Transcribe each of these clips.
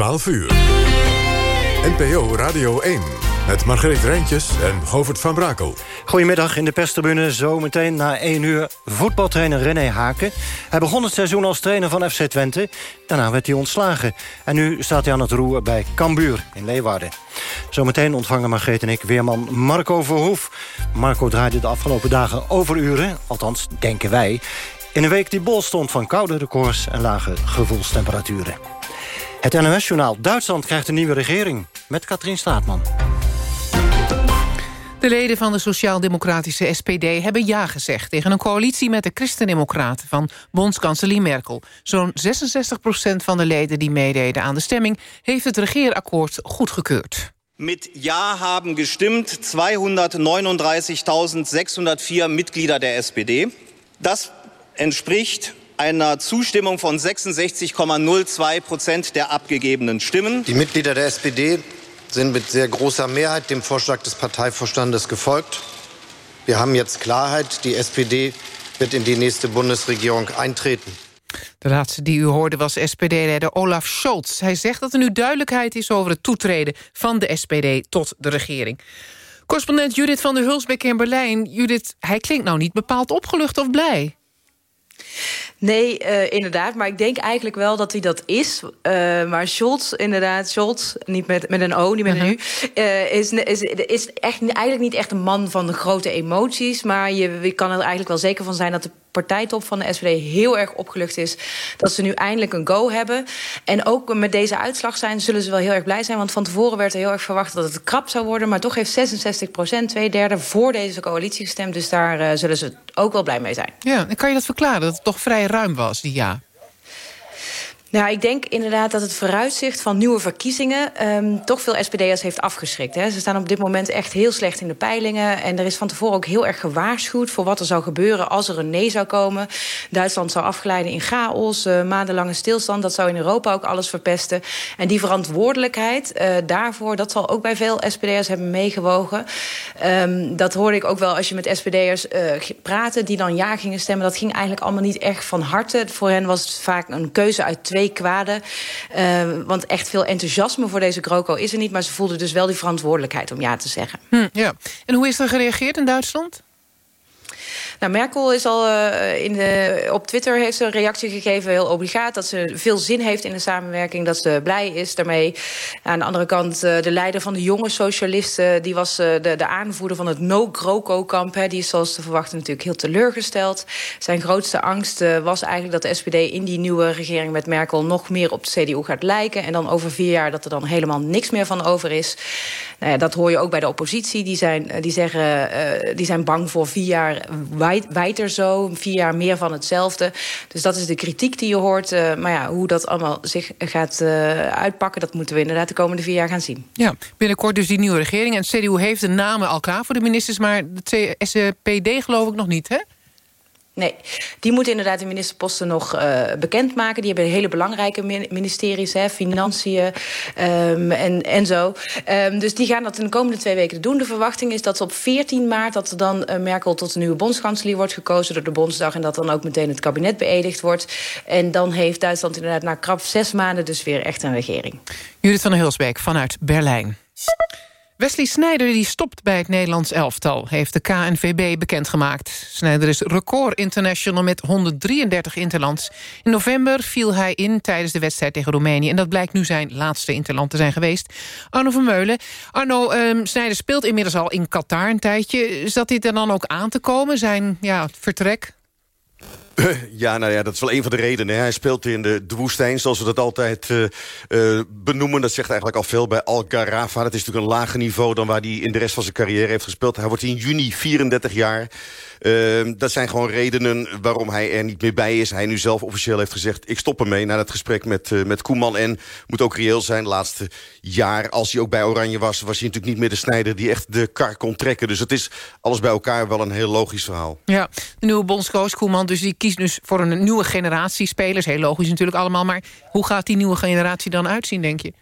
12 uur. NPO Radio 1 met Margreet Rijntjes en Govert van Brakel. Goedemiddag in de perstribune. Zometeen na 1 uur voetbaltrainer René Haken. Hij begon het seizoen als trainer van FC Twente. Daarna werd hij ontslagen. En nu staat hij aan het roer bij Cambuur in Leeuwarden. Zometeen ontvangen Margreet en ik weerman Marco Verhoef. Marco draaide de afgelopen dagen overuren. Althans, denken wij. In een week die bol stond van koude records en lage gevoelstemperaturen. Het NOS-journaal Duitsland krijgt een nieuwe regering. Met Katrien Straatman. De leden van de Sociaal-Democratische SPD hebben ja gezegd... tegen een coalitie met de Christendemocraten van bondskanselier Merkel. Zo'n 66% van de leden die meededen aan de stemming... heeft het regeerakkoord goedgekeurd. Mit Ja haben gestimmt 239.604 Mitglieder der SPD. Dat entspricht einer Zustimmung von 66,02% der abgegebenen Stimmen. Die Mitglieder der SPD sind mit sehr großer Mehrheit dem Vorschlag des Parteivorstandes gefolgt. Wir haben jetzt Klarheit. Die SPD wird in die nächste Bundesregierung eintreten. De laatste die u hoorde was SPD-leider Olaf Scholz. Hij zegt dat er nu duidelijkheid is over het toetreden van de SPD tot de regering. Correspondent Judith van der Hulsbeek in Berlijn. Judith, hij klinkt nou niet bepaald opgelucht of blij. Nee, uh, inderdaad. Maar ik denk eigenlijk wel dat hij dat is. Uh, maar Scholz, inderdaad, Scholz, niet met, met een O, niet met een U... Uh, is, is, is echt, eigenlijk niet echt een man van de grote emoties. Maar je, je kan er eigenlijk wel zeker van zijn... dat de partijtop van de SPD heel erg opgelucht is... dat ze nu eindelijk een go hebben. En ook met deze uitslag zijn, zullen ze wel heel erg blij zijn. Want van tevoren werd er heel erg verwacht dat het krap zou worden. Maar toch heeft 66 procent, twee derde, voor deze coalitie gestemd. Dus daar uh, zullen ze ook wel blij mee zijn. Ja, en kan je dat verklaren, dat het toch vrij ruim was, ja? Nou, ik denk inderdaad dat het vooruitzicht van nieuwe verkiezingen... Um, toch veel SPD'ers heeft afgeschrikt. Hè. Ze staan op dit moment echt heel slecht in de peilingen. En er is van tevoren ook heel erg gewaarschuwd... voor wat er zou gebeuren als er een nee zou komen. Duitsland zou afglijden in chaos, uh, maandenlange stilstand. Dat zou in Europa ook alles verpesten. En die verantwoordelijkheid uh, daarvoor... dat zal ook bij veel SPD'ers hebben meegewogen. Um, dat hoorde ik ook wel als je met SPD'ers uh, praatte... die dan ja gingen stemmen. Dat ging eigenlijk allemaal niet echt van harte. Voor hen was het vaak een keuze uit twee twee kwaden. Uh, want echt veel enthousiasme voor deze GroKo is er niet... maar ze voelden dus wel die verantwoordelijkheid om ja te zeggen. Hm, ja. En hoe is er gereageerd in Duitsland? Nou, Merkel is al uh, in de, op Twitter heeft ze een reactie gegeven, heel obligaat, dat ze veel zin heeft in de samenwerking, dat ze blij is daarmee. Aan de andere kant, uh, de leider van de jonge socialisten, die was uh, de, de aanvoerder van het no-GroKo-kamp. Die is zoals te verwachten natuurlijk heel teleurgesteld. Zijn grootste angst was eigenlijk dat de SPD in die nieuwe regering met Merkel nog meer op de CDU gaat lijken. En dan over vier jaar dat er dan helemaal niks meer van over is. Nou ja, dat hoor je ook bij de oppositie. Die zijn, die zeggen, die zijn bang voor vier jaar wijter zo. Vier jaar meer van hetzelfde. Dus dat is de kritiek die je hoort. Uh, maar ja, hoe dat allemaal zich gaat uh, uitpakken... dat moeten we inderdaad de komende vier jaar gaan zien. Ja, binnenkort dus die nieuwe regering. En CDU heeft de namen al klaar voor de ministers... maar de SPD geloof ik nog niet, hè? Nee, die moeten inderdaad de ministerposten nog uh, bekendmaken. Die hebben hele belangrijke ministeries, hè, financiën um, en, en zo. Um, dus die gaan dat in de komende twee weken doen. De verwachting is dat ze op 14 maart... dat dan uh, Merkel tot de nieuwe bondskanselier wordt gekozen door de Bondsdag... en dat dan ook meteen het kabinet beëdigd wordt. En dan heeft Duitsland inderdaad na krap zes maanden... dus weer echt een regering. Judith van der Hulsbeek vanuit Berlijn. Wesley Snijder die stopt bij het Nederlands elftal, heeft de KNVB bekendgemaakt. Snijder is record international met 133 interlands. In november viel hij in tijdens de wedstrijd tegen Roemenië... en dat blijkt nu zijn laatste interland te zijn geweest. Arno Vermeulen. Arno, um, Snijder speelt inmiddels al in Qatar een tijdje. Zat dit er dan ook aan te komen, zijn ja, vertrek? Ja, nou ja, dat is wel een van de redenen. Hij speelt in de, de woestijn, zoals we dat altijd uh, uh, benoemen. Dat zegt eigenlijk al veel bij Al Garafa. Dat is natuurlijk een lager niveau dan waar hij in de rest van zijn carrière heeft gespeeld. Hij wordt in juni 34 jaar. Uh, dat zijn gewoon redenen waarom hij er niet meer bij is. Hij nu zelf officieel heeft gezegd... ik stop ermee na het gesprek met, uh, met Koeman. En moet ook reëel zijn, laatste jaar... als hij ook bij Oranje was, was hij natuurlijk niet meer de snijder... die echt de kar kon trekken. Dus het is alles bij elkaar wel een heel logisch verhaal. Ja, de nieuwe bondscoach Koeman dus die kiest dus voor een nieuwe generatie spelers. Heel logisch natuurlijk allemaal. Maar hoe gaat die nieuwe generatie dan uitzien, denk je?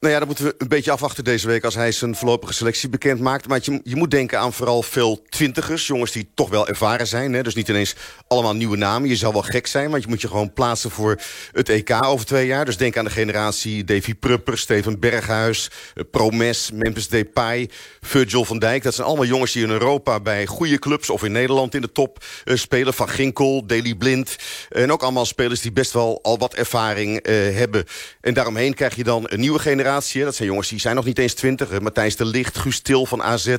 Nou ja, dan moeten we een beetje afwachten deze week... als hij zijn voorlopige selectie bekend maakt. Maar je, je moet denken aan vooral veel twintigers. Jongens die toch wel ervaren zijn. Hè? Dus niet ineens allemaal nieuwe namen. Je zal wel gek zijn, want je moet je gewoon plaatsen... voor het EK over twee jaar. Dus denk aan de generatie Davy Prupper, Steven Berghuis... eh, Promes, Memphis Depay, Virgil van Dijk. Dat zijn allemaal jongens die in Europa bij goede clubs... of in Nederland in de top eh, spelen. Van Ginkel, Daley Blind. En ook allemaal spelers die best wel al wat ervaring eh, hebben. En daaromheen krijg je dan een nieuwe generatie dat zijn jongens die zijn nog niet eens twintig. Matthijs de Licht, Guus Til van AZ...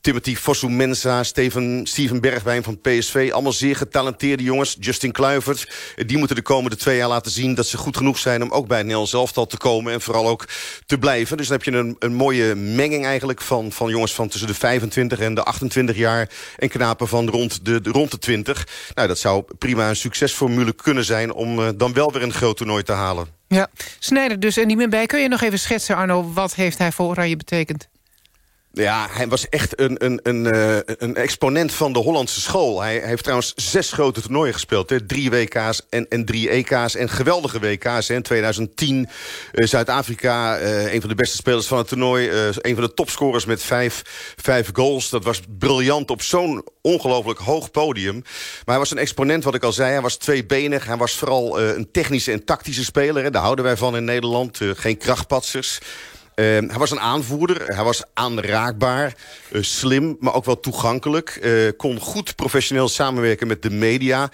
Timothy Fosu-Mensa, Steven, Steven Bergwijn van PSV. Allemaal zeer getalenteerde jongens. Justin Kluivert. Die moeten de komende twee jaar laten zien dat ze goed genoeg zijn... om ook bij het Nederlands elftal te komen en vooral ook te blijven. Dus dan heb je een, een mooie menging eigenlijk van, van jongens van tussen de 25 en de 28 jaar... en knapen van rond de, rond de 20. Nou, dat zou prima een succesformule kunnen zijn... om uh, dan wel weer een groot toernooi te halen. Ja, Snijder dus en meer bij. Kun je nog even schetsen, Arno, wat heeft hij voor Oranje betekend? Ja, hij was echt een, een, een, uh, een exponent van de Hollandse school. Hij, heeft trouwens zes grote toernooien gespeeld. Hè? Drie WK's en, en drie EK's en geweldige WK's. In 2010 uh, Zuid-Afrika, uh, een van de beste spelers van het toernooi. een van de topscorers met vijf, vijf goals. Dat was briljant op zo'n ongelooflijk hoog podium. Maar hij was een exponent, wat ik al zei. Hij was tweebenig. Hij was vooral een technische en tactische speler. Hè? Daar houden wij van in Nederland. geen krachtpatsers. Uh, hij was een aanvoerder, hij was aanraakbaar, uh, slim, maar ook wel toegankelijk. Uh, kon goed professioneel samenwerken met de media,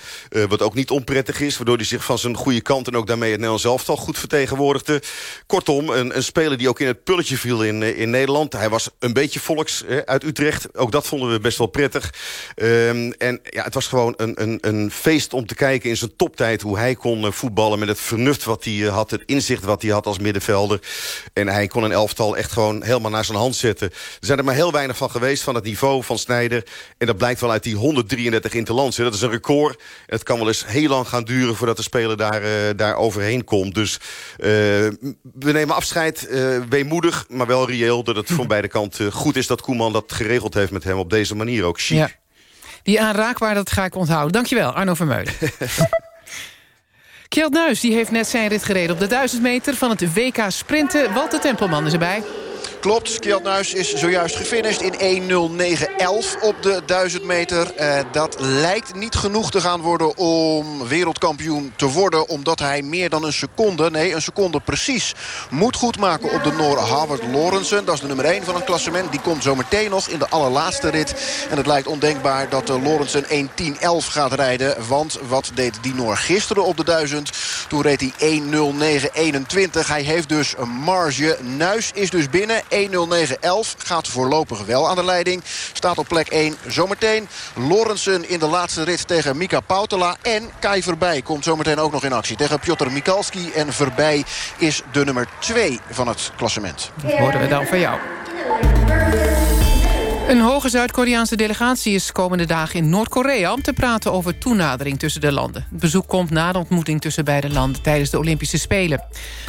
wat ook niet onprettig is... waardoor hij zich van zijn goede kant en ook daarmee het Nederlands elftal goed vertegenwoordigde. Kortom, een, een, speler die ook in het pulletje viel in, in Nederland. Hij was een beetje volks uit Utrecht, ook dat vonden we best wel prettig. Ehm, en ja, het was gewoon een, een, een, feest om te kijken in zijn toptijd... hoe hij kon voetballen met het vernuft wat hij had, het inzicht wat hij had als middenvelder. En hij kon een elftal echt gewoon helemaal naar zijn hand zetten. Er zijn er maar heel weinig van geweest van het niveau van Snijder. En dat blijkt wel uit die 133 interlands. Dat is een record. Het kan wel eens heel lang gaan duren voordat de speler daar, uh, daar overheen komt. Dus uh, we nemen afscheid. Uh, weemoedig, maar wel reëel. Dat het van beide kanten goed is dat Koeman dat geregeld heeft met hem op deze manier ook. Chic. Ja. Die aanraakbaar, dat ga ik onthouden. Dankjewel, Arno Vermeulen. Kjeld Nuis die heeft net zijn rit gereden op de 1000 meter van het WK Sprinten. Walter Tempelman is erbij. Klopt, Kjeld Nuis is zojuist gefinished in 1.09.11 op de 1000 meter. Uh, dat lijkt niet genoeg te gaan worden om wereldkampioen te worden... omdat hij meer dan een seconde, nee een seconde precies... moet goedmaken op de Noor Howard Lorensen. Dat is de nummer 1 van een klassement. Die komt zo meteen nog in de allerlaatste rit. En het lijkt ondenkbaar dat uh, Lorensen 1.10.11 gaat rijden. Want wat deed die Noor gisteren op de 1000? Toen reed hij 1.09.21. Hij heeft dus een marge. Nuis is dus binnen. 1.09.11 gaat voorlopig wel aan de leiding. Staat op plek 1 zometeen. Lorensen in de laatste rit tegen Mika Pautela. En Kai Verbij komt zometeen ook nog in actie tegen Piotr Mikalski. En Verbij is de nummer 2 van het klassement. Dat horen we dan van jou. Een hoge Zuid-Koreaanse delegatie is komende dagen in Noord-Korea... om te praten over toenadering tussen de landen. Het bezoek komt na de ontmoeting tussen beide landen... tijdens de Olympische Spelen.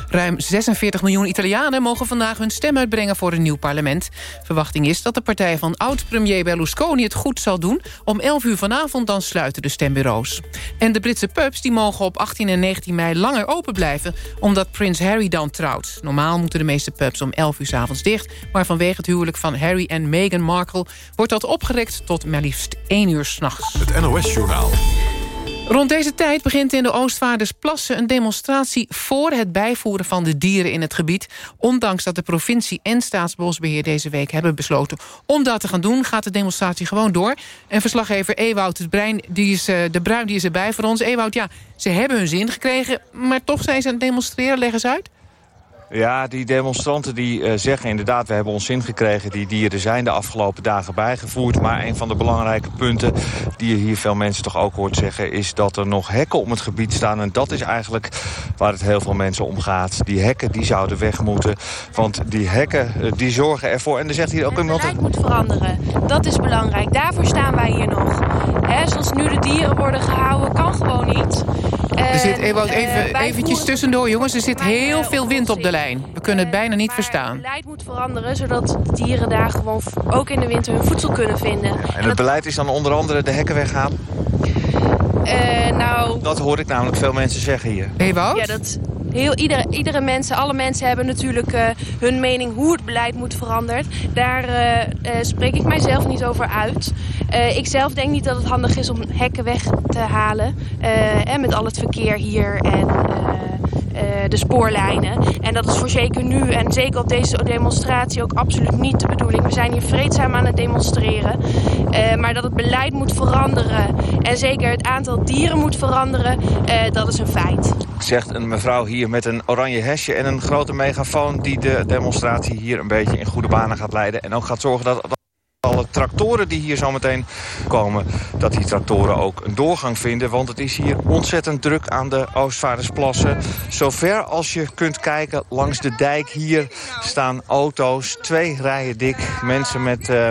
Ruim 46 miljoen Italianen mogen vandaag hun stem uitbrengen... voor een nieuw parlement. Verwachting is dat de partij van oud-premier Berlusconi het goed zal doen. Om 11 uur vanavond dan sluiten de stembureaus. En de Britse pubs die mogen op 18 en 19 mei langer open blijven... omdat prins Harry dan trouwt. Normaal moeten de meeste pubs om 11 uur s avonds dicht... maar vanwege het huwelijk van Harry en Meghan Markle wordt dat opgerekt tot maar liefst 1 uur s'nachts. Het NOS-journaal. Rond deze tijd begint in de Oostvaardersplassen een demonstratie... voor het bijvoeren van de dieren in het gebied. Ondanks dat de provincie en Staatsbosbeheer deze week hebben besloten... om dat te gaan doen, gaat de demonstratie gewoon door. En verslaggever Ewout de Bruin, die is, uh, de Bruin die is erbij voor ons. Ewout, ja, ze hebben hun zin gekregen, maar toch zijn ze aan het demonstreren. Leg eens uit. Ja, die demonstranten die uh, zeggen inderdaad, we hebben ons zin gekregen. Die dieren zijn de afgelopen dagen bijgevoerd. Maar een van de belangrijke punten die je hier veel mensen toch ook hoort zeggen... is dat er nog hekken om het gebied staan. En dat is eigenlijk waar het heel veel mensen om gaat. Die hekken die zouden weg moeten. Want die hekken uh, die zorgen ervoor... En er zegt hier ook iemand... Het beleid moet veranderen. Dat is belangrijk. Daarvoor staan wij hier nog. Hè, zoals nu de dieren worden gehouden, kan gewoon niet. Er zit Ewout, even, eventjes tussendoor, jongens. Er zit heel veel wind op de lijn. We kunnen het bijna niet verstaan. Het beleid moet veranderen, zodat de dieren daar gewoon ook in de winter hun voedsel kunnen vinden. Ja, en, het beleid is dan onder andere de hekken weggaan? Uh, nou... Dat hoor ik namelijk veel mensen zeggen hier. Ewout? Ja, dat, heel, iedere, iedere mensen, alle mensen hebben natuurlijk uh, hun mening hoe het beleid moet veranderen. Daar uh, spreek ik mijzelf niet over uit. ik zelf denk niet dat het handig is om hekken weg te halen. en met al het verkeer hier en de spoorlijnen. En dat is voor zeker nu en zeker op deze demonstratie ook absoluut niet de bedoeling. We zijn hier vreedzaam aan het demonstreren. maar dat het beleid moet veranderen en zeker het aantal dieren moet veranderen, dat is een feit. Zegt een mevrouw hier met een oranje hesje en een grote megafoon... die de demonstratie hier een beetje in goede banen gaat leiden. En ook gaat zorgen dat alle tractoren die hier zometeen komen... dat die tractoren ook een doorgang vinden. Want het is hier ontzettend druk aan de Oostvaardersplassen. Zover als je kunt kijken langs de dijk hier staan auto's. Twee rijen dik. Mensen met... Uh,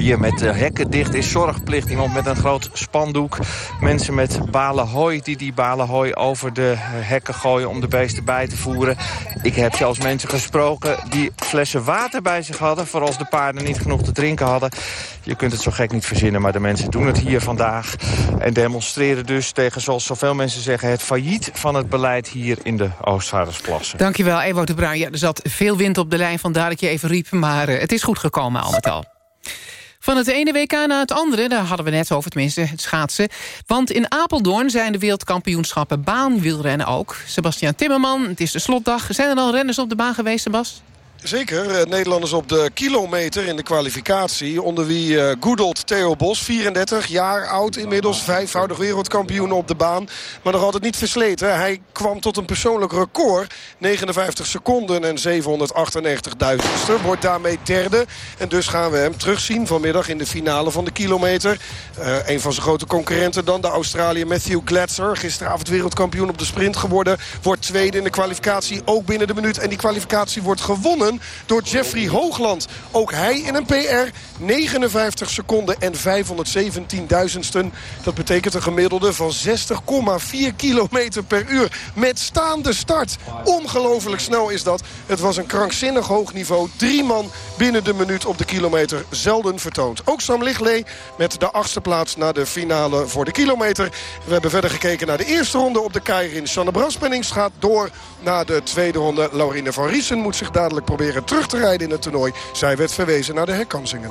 hier met hekken dicht is zorgplicht. Iemand met een groot spandoek. Mensen met balen hooi die die balen hooi over de hekken gooien... om de beesten bij te voeren. Ik heb zelfs mensen gesproken die flessen water bij zich hadden... voor als de paarden niet genoeg te drinken hadden. Je kunt het zo gek niet verzinnen, maar de mensen doen het hier vandaag. En demonstreren dus tegen, zoals zoveel mensen zeggen... het failliet van het beleid hier in de Oostvaardersplassen. Dankjewel, Ewout de Bruin. Ja, er zat veel wind op de lijn, vandaar dat je even riep. Maar uh, het is goed gekomen al met al. Van het ene WK naar het andere, daar hadden we net over, tenminste het schaatsen. Want in Apeldoorn zijn de wereldkampioenschappen baanwielrennen ook. Sebastian Timmerman, het is de slotdag. Zijn er al renners op de baan geweest, Sebas? Zeker. Eh, Nederlanders op de kilometer in de kwalificatie. Onder wie uh, Goedelt Theo Bos, 34 jaar oud inmiddels. Vijfvoudig wereldkampioen op de baan. Maar nog altijd niet versleten. Hij kwam tot een persoonlijk record. 59 seconden en 798.000ste. Wordt daarmee derde. En dus gaan we hem terugzien vanmiddag in de finale van de kilometer. Uh, een van zijn grote concurrenten dan de Australiër Matthew Glatzer. Gisteravond wereldkampioen op de sprint geworden. Wordt tweede in de kwalificatie. Ook binnen de minuut. En die kwalificatie wordt gewonnen door Jeffrey Hoogland. Ook hij in een PR. 59 seconden en 517.000ste. Dat betekent een gemiddelde van 60,4 kilometer per uur. Met staande start. Ongelooflijk snel is dat. Het was een krankzinnig hoog niveau. Drie man binnen de minuut op de kilometer. Zelden vertoond. Ook Sam Lichtley met de achtste plaats naar de finale voor de kilometer. We hebben verder gekeken naar de eerste ronde op de Keirin. Sanne Braspennings gaat door naar de tweede ronde. Laurine van Riesen moet zich dadelijk proberen proberen terug te rijden in het toernooi. Zij werd verwezen naar de herkansingen.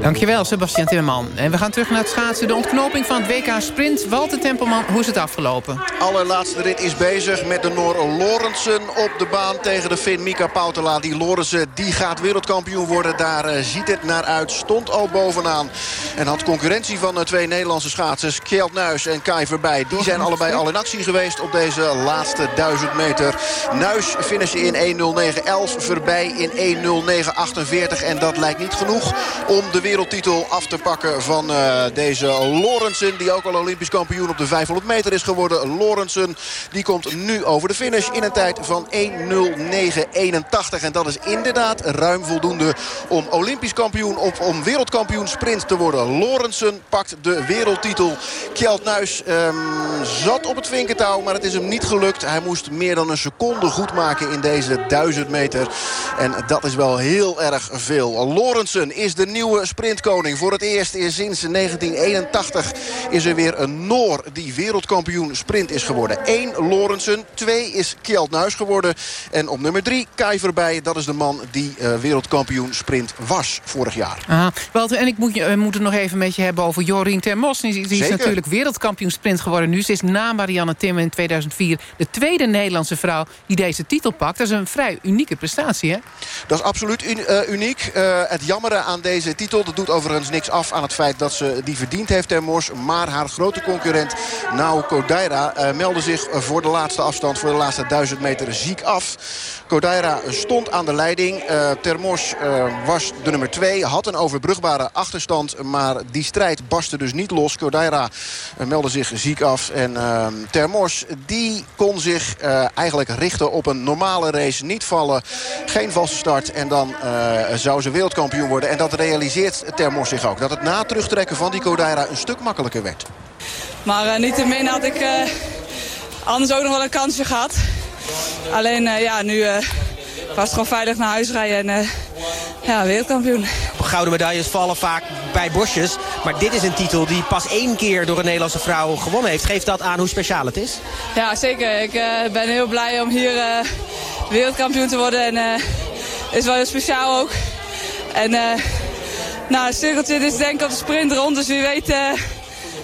Dankjewel, Sebastian Timmerman. En we gaan terug naar het schaatsen. De ontknoping van het WK Sprint. Walter Tempelman, hoe is het afgelopen? Allerlaatste rit is bezig met de Noor Lorensen op de baan tegen de Finn Mika Pautela. Die Lorensen die gaat wereldkampioen worden. Daar uh, ziet het naar uit. Stond al bovenaan. En had concurrentie van uh, twee Nederlandse schaatsers. Kjeld Nuis en Kai Verbij. Die zijn allebei al in actie geweest op deze laatste duizend meter. Nuis finishen in 1.09.11. Verbij in 1.09.48. En dat lijkt niet genoeg om de wereldtitel af te pakken van uh, deze Lorensen. Die ook al Olympisch kampioen op de 500 meter is geworden. Lorensen die komt nu over de finish in een tijd van 1.09.81. En dat is inderdaad ruim voldoende om Olympisch kampioen of om wereldkampioen sprint te worden. Lorensen pakt de wereldtitel. Kjeld Nuis um, zat op het vinkentouw, maar het is hem niet gelukt. Hij moest meer dan een seconde goed maken in deze 1000 meter. En dat is wel heel erg veel. Lorensen is de nieuwe sprintkoning. Voor het eerst sinds 1981 is er weer een Noor die wereldkampioen sprint is geworden. Eén Lorensen, twee is Kjeld Nuis geworden. En op nummer drie Kai Verbij, dat is de man die uh, wereldkampioen sprint was vorig jaar. Aha. Walter, en ik moet, je, moet het nog even met je hebben over Jorien Termos. Die, die is natuurlijk wereldkampioen sprint geworden nu. Ze is na Marianne Timmer in 2004 de tweede Nederlandse vrouw die deze titel pakt. Dat is een vrij unieke prestatie, hè? Dat is absoluut uh, uniek. Uh, het jammere aan deze titel doet overigens niks af aan het feit dat ze die verdiend heeft, Termors. Maar haar grote concurrent, Nao Kodaira, uh, meldde zich voor de laatste afstand, voor de laatste duizend meter ziek af. Kodaira stond aan de leiding. Uh, Termos uh, was de nummer 2. Had een overbrugbare achterstand. Maar die strijd barstte dus niet los. Kodaira uh, meldde zich ziek af. En ehm, Termos die kon zich eigenlijk richten op een normale race. Niet vallen. Geen valse start. En dan zou ze wereldkampioen worden. En dat realiseert Termos zich ook. Dat het na terugtrekken van die Kodaira een stuk makkelijker werd. Maar niettemin had ik anders ook nog wel een kansje gehad. Alleen uh, ja, nu uh, was het gewoon veilig naar huis rijden en uh, ja, wereldkampioen. Gouden medailles vallen vaak bij bosjes. Maar dit is een titel die pas één keer door een Nederlandse vrouw gewonnen heeft. Geeft dat aan hoe speciaal het is? Ja, zeker. Ik uh, ben heel blij om hier uh, wereldkampioen te worden. En uh, is wel heel speciaal ook. En nou, cirkeltje is denk ik op de sprint rond. Dus wie weet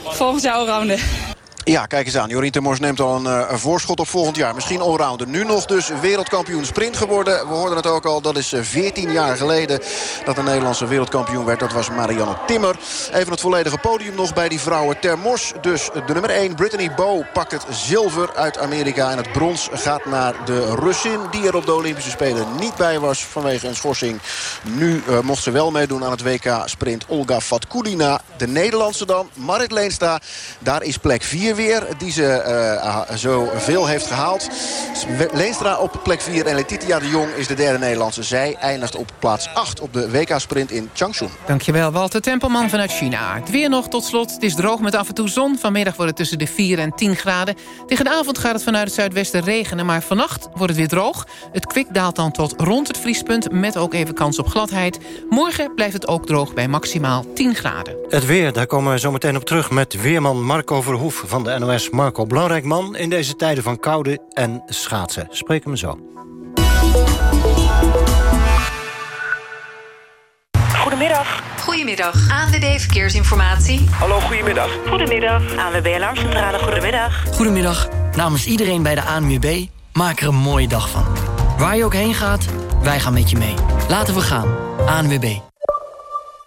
volgend jaar allrounder. Ja, kijk eens aan. Jorien Temors neemt al een, een, voorschot op volgend jaar. Misschien allrounder. Nu nog dus wereldkampioen sprint geworden. We hoorden het ook al. Dat is 14 jaar geleden dat een Nederlandse wereldkampioen werd. Dat was Marianne Timmer. Even het volledige podium nog bij die vrouwen. Termors dus de nummer 1. Brittany Bow pakt het zilver uit Amerika. En het brons gaat naar de Russin. Die er op de Olympische Spelen niet bij was vanwege een schorsing. Nu mocht ze wel meedoen aan het WK sprint. Olga Fatkulina. De Nederlandse dan. Marit Leenstra. Daar is plek 4 weer. Die ze uh, zo veel heeft gehaald. Leenstra op plek 4 en Letitia de Jong is de derde Nederlandse. Zij eindigt op plaats 8 op de WK-sprint in Changchun. Dankjewel Walter Tempelman vanuit China. Het weer nog tot slot. Het is droog met af en toe zon. Vanmiddag wordt het tussen de 4 en 10 graden. Tegen de avond gaat het vanuit het zuidwesten regenen. Maar vannacht wordt het weer droog. Het kwik daalt dan tot rond het vriespunt. Met ook even kans op gladheid. Morgen blijft het ook droog bij maximaal 10 graden. Het weer, daar komen we zo meteen op terug met weerman Marco Verhoef van de NOS. Marco, belangrijk man in deze tijden van koude en schaatsen. Spreek hem zo. Goedemiddag. Goedemiddag. ANWB Verkeersinformatie. Hallo, goedemiddag. Goedemiddag. ANWB Alarmcentrale, goedemiddag. Goedemiddag. Namens iedereen bij de ANWB, maak er een mooie dag van. Waar je ook heen gaat, wij gaan met je mee. Laten we gaan. ANWB.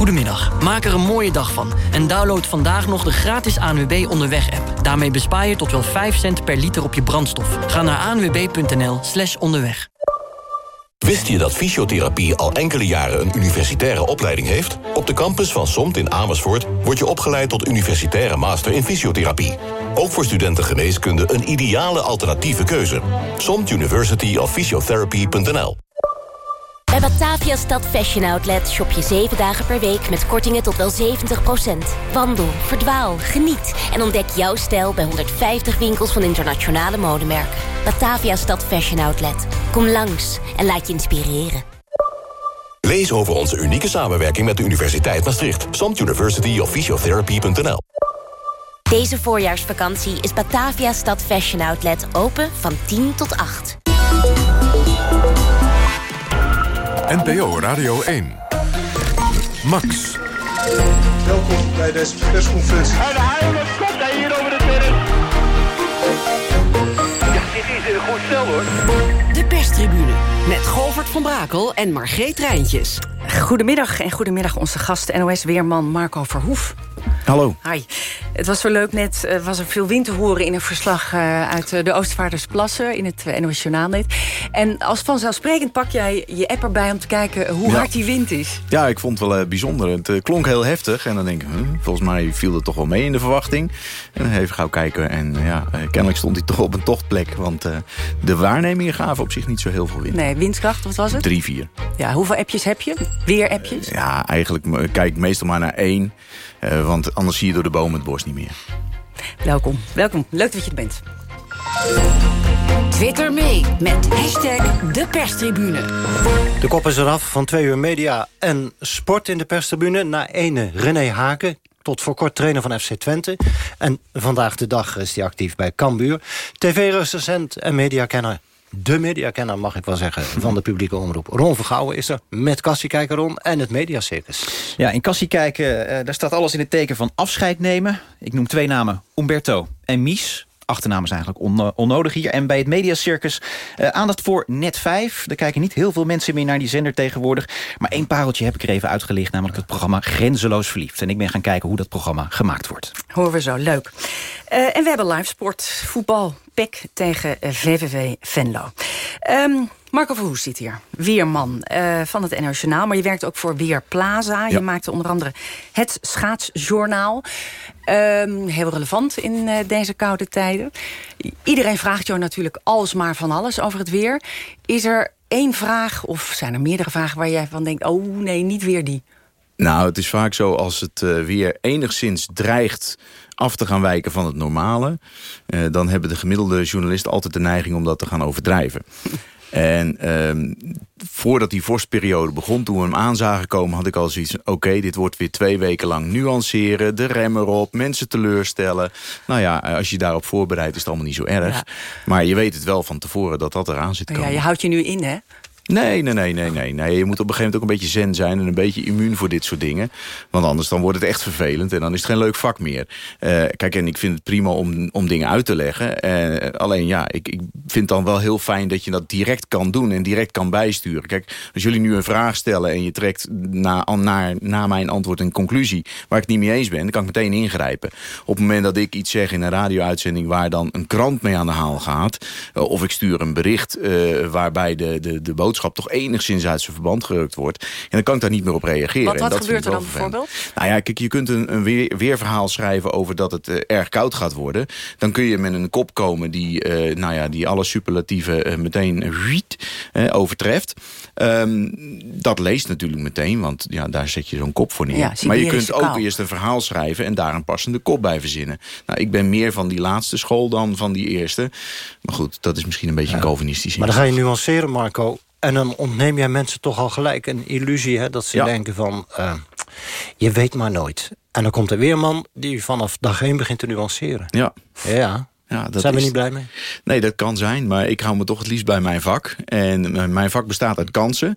Goedemiddag, maak er een mooie dag van en download vandaag nog de gratis ANWB Onderweg-app. Daarmee bespaar je tot wel 5 cent per liter op je brandstof. Ga naar anwb.nl slash onderweg. Wist je dat fysiotherapie al enkele jaren een universitaire opleiding heeft? Op de campus van SOMT in Amersfoort word je opgeleid tot universitaire master in fysiotherapie. Ook voor studenten geneeskunde een ideale alternatieve keuze. SOMT University of bij Batavia Stad Fashion Outlet shop je 7 dagen per week met kortingen tot wel 70%. Wandel, verdwaal, geniet en ontdek jouw stijl bij 150 winkels van internationale modemerken. Batavia Stad Fashion Outlet. Kom langs en laat je inspireren. Lees over onze unieke samenwerking met de Universiteit Maastricht. Samt University of Physiotherapy.nl Deze voorjaarsvakantie is Batavia Stad Fashion Outlet open van 10 tot 8. NPO Radio 1. Max. Welkom bij deze persconferentie. En de Heiland komt hier over de terrein. Dit is een goed stel hoor. De perstribune met Govert van Brakel en Margreet Rijntjes. Goedemiddag en goedemiddag onze gast NOS-weerman Marco Verhoef. Hallo. Hi. Het was zo leuk net, uh, was er veel wind te horen in een verslag uh, uit uh, de Oostvaardersplassen in het NOS Journaalnet. En als vanzelfsprekend pak jij je app erbij om te kijken hoe Ja. hard die wind is. Ja, ik vond het wel eh, bijzonder. Het eh, klonk heel heftig. En dan denk ik, huh, volgens mij viel het toch wel mee in de verwachting. En dan even gauw kijken. En eh, ja, eh, kennelijk stond hij toch op een tochtplek. Want eh, de waarnemingen gaven op zich niet zo heel veel wind. Nee, windkracht, wat was het? 3, 4. Ja, hoe veel appjes heb je? Weer appjes? Ja, eigenlijk eh, kijk ik meestal maar naar één. Eh, want anders zie je door de bomen het bos niet meer. Welkom, welkom. Leuk dat je er bent. Twitter mee met hashtag de perstribune. De kop is eraf van twee uur media en sport in de perstribune. Na ene René Haken, tot voor kort trainer van FC Twente. En vandaag de dag is hij actief bij Cambuur. TV-recensent en mediakenner. De mediakenner, mag ik wel zeggen, van de publieke omroep. Ron Vergouwen is er met Kassiekijker Ron en het Mediacircus. Ja, in Cassie kijken, eh, daar staat alles in het teken van afscheid nemen. Ik noem twee namen, Umberto en Mies. Achternaam is eigenlijk on- onnodig hier. En bij het Mediacircus eh, aandacht voor Net 5. Er kijken niet heel veel mensen meer naar die zender tegenwoordig. Maar één pareltje heb ik er even uitgelicht. Namelijk het programma Grenzeloos Verliefd. En ik ben gaan kijken hoe dat programma gemaakt wordt. Horen we zo, leuk. Eh, en we hebben live sport, voetbal, PEC tegen eh, VVV Venlo. Ehm, Marco Verhoes zit hier, weerman eh, van het NOS Journaal... maar je werkt ook voor Weer Plaza. Je maakte onder andere het Schaatsjournaal. Ehm, heel relevant in eh, deze koude tijden. Iedereen vraagt jou natuurlijk alsmaar van alles over het weer. Is er één vraag of zijn er meerdere vragen... waar jij van denkt, oh nee, niet weer die? Nou, het is vaak zo als het uh, weer enigszins dreigt af te gaan wijken van het normale... Dan hebben de gemiddelde journalisten altijd de neiging om dat te gaan overdrijven. En um, voordat die vorstperiode begon, toen we hem aan zagen komen... had ik al zoiets oké, okay, dit wordt weer twee weken lang nuanceren... de rem erop, mensen teleurstellen. Nou ja, als je daarop voorbereidt is het allemaal niet zo erg. Ja. Maar je weet het wel van tevoren dat dat eraan zit komen. Ja, je houdt je nu in, hè? Nee, nee, nee, nee, nee, nee. Je moet op een gegeven moment ook een beetje zen zijn... en een beetje immuun voor dit soort dingen. Want anders dan wordt het echt vervelend... en dan is het geen leuk vak meer. Uh, kijk, en ik vind het prima om, om dingen uit te leggen. Uh, alleen ja, ik, ik vind dan wel heel fijn dat je dat direct kan doen... en direct kan bijsturen. Kijk, als jullie nu een vraag stellen... en je trekt na, na, na mijn antwoord een conclusie... waar ik het niet mee eens ben, dan kan ik meteen ingrijpen. Op het moment dat ik iets zeg in een radio-uitzending... waar dan een krant mee aan de haal gaat... Uh, of ik stuur een bericht waarbij de, de, de boodschap toch enigszins uit zijn verband gerukt wordt. En dan kan ik daar niet meer op reageren. Wat, wat en dat gebeurt er dan bijvoorbeeld? Nou ja, kijk, je kunt een, een weer, weerverhaal schrijven over dat het uh, erg koud gaat worden. Dan kun je met een kop komen die, uh, nou ja, die alle superlatieven uh, meteen overtreft. Um, dat leest natuurlijk meteen, want ja, daar zet je zo'n kop voor neer. Ja, maar je kunt ook eerst een verhaal schrijven en daar een passende kop bij verzinnen. Nou, ik ben meer van die laatste school dan van die eerste. Maar goed, dat is misschien een beetje ja. Calvinistisch. Maar dan ga je nuanceren, Marco. En dan ontneem jij mensen toch al gelijk een illusie... Hè, dat ze ja. denken van, uh, je weet maar nooit. En dan komt er weer een man die vanaf dag één begint te nuanceren. Ja. Ja, ja, dat Zijn we is... niet blij mee? Nee, dat kan zijn. Maar ik hou me toch het liefst bij mijn vak. En mijn vak bestaat uit kansen.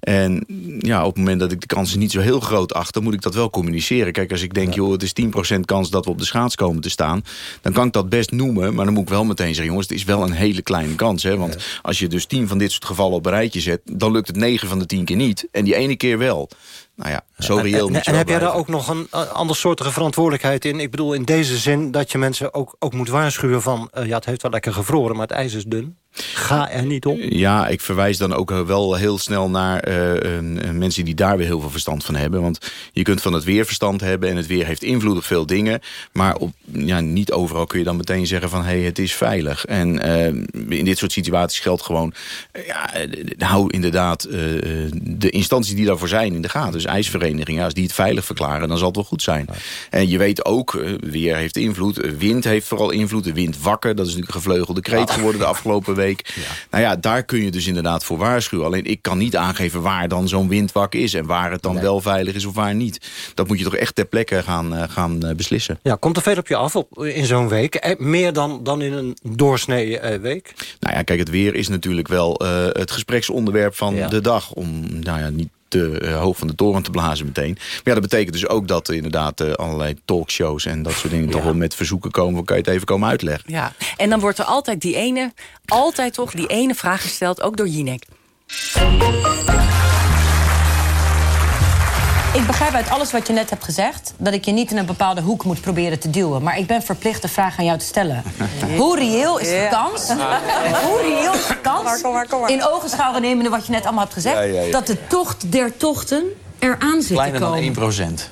En ja, op het moment dat ik de kansen niet zo heel groot achter... moet ik dat wel communiceren. Kijk, als ik denk, ja. joh, het is 10% kans dat we op de schaats komen te staan... dan kan ik dat best noemen. Maar dan moet ik wel meteen zeggen, jongens, het is wel een hele kleine kans. Hè? Want ja. als je dus 10 van dit soort gevallen op een rijtje zet... dan lukt het 9 van de 10 keer niet. En die ene keer wel. Nou ja, zo reëel En, moet je en heb jij daar ook nog een uh, andersoortige verantwoordelijkheid in? Ik bedoel in deze zin dat je mensen ook, ook moet waarschuwen van... Uh, ja, het heeft wel lekker gevroren, maar het ijs is dun. Ga er niet op. Ja, ik verwijs dan ook wel heel snel naar uh, mensen die daar weer heel veel verstand van hebben. Want je kunt van het weer verstand hebben en het weer heeft invloed op veel dingen. Maar op, ja, niet overal kun je dan meteen zeggen van hé, hey, het is veilig. En uh, in dit soort situaties geldt gewoon, ja, hou inderdaad de instanties die daarvoor zijn in de gaten. Dus ijsverenigingen, als die het veilig verklaren, dan zal het wel goed zijn. Ja. En je weet ook, weer heeft invloed, wind heeft vooral invloed. De wind wakker, dat is natuurlijk een gevleugelde kreet geworden de afgelopen week. Ja. Nou ja, daar kun je dus inderdaad voor waarschuwen. Alleen ik kan niet aangeven waar dan zo'n windwak is... en waar het dan nee. wel veilig is of waar niet. Dat moet je toch echt ter plekke gaan, uh, gaan uh, beslissen. Ja, komt er veel op je af op, in zo'n week? Eh, meer dan, dan in een doorsnee uh, week? Nou ja, kijk, het weer is natuurlijk wel het gespreksonderwerp van ja. de dag. Om nou ja, niet te uh, hoog van de toren te blazen meteen. Maar ja, dat betekent dus ook dat er inderdaad uh, allerlei talkshows... en dat soort dingen ja. toch wel met verzoeken komen... van kan je het even komen uitleggen. Ja, en dan wordt er altijd die ene, altijd toch die ene vraag gesteld... ook door Jinek. Ik begrijp uit alles wat je net hebt gezegd... dat ik je niet in een bepaalde hoek moet proberen te duwen. Maar ik ben verplicht de vraag aan jou te stellen. Hoe reëel is de kans... hoe reëel is de kans... Maar kom maar, kom maar. in ogenschouw nemende wat je net allemaal hebt gezegd... Ja, ja, ja. dat de tocht der tochten eraan zit Kleiner te komen? dan 1 procent.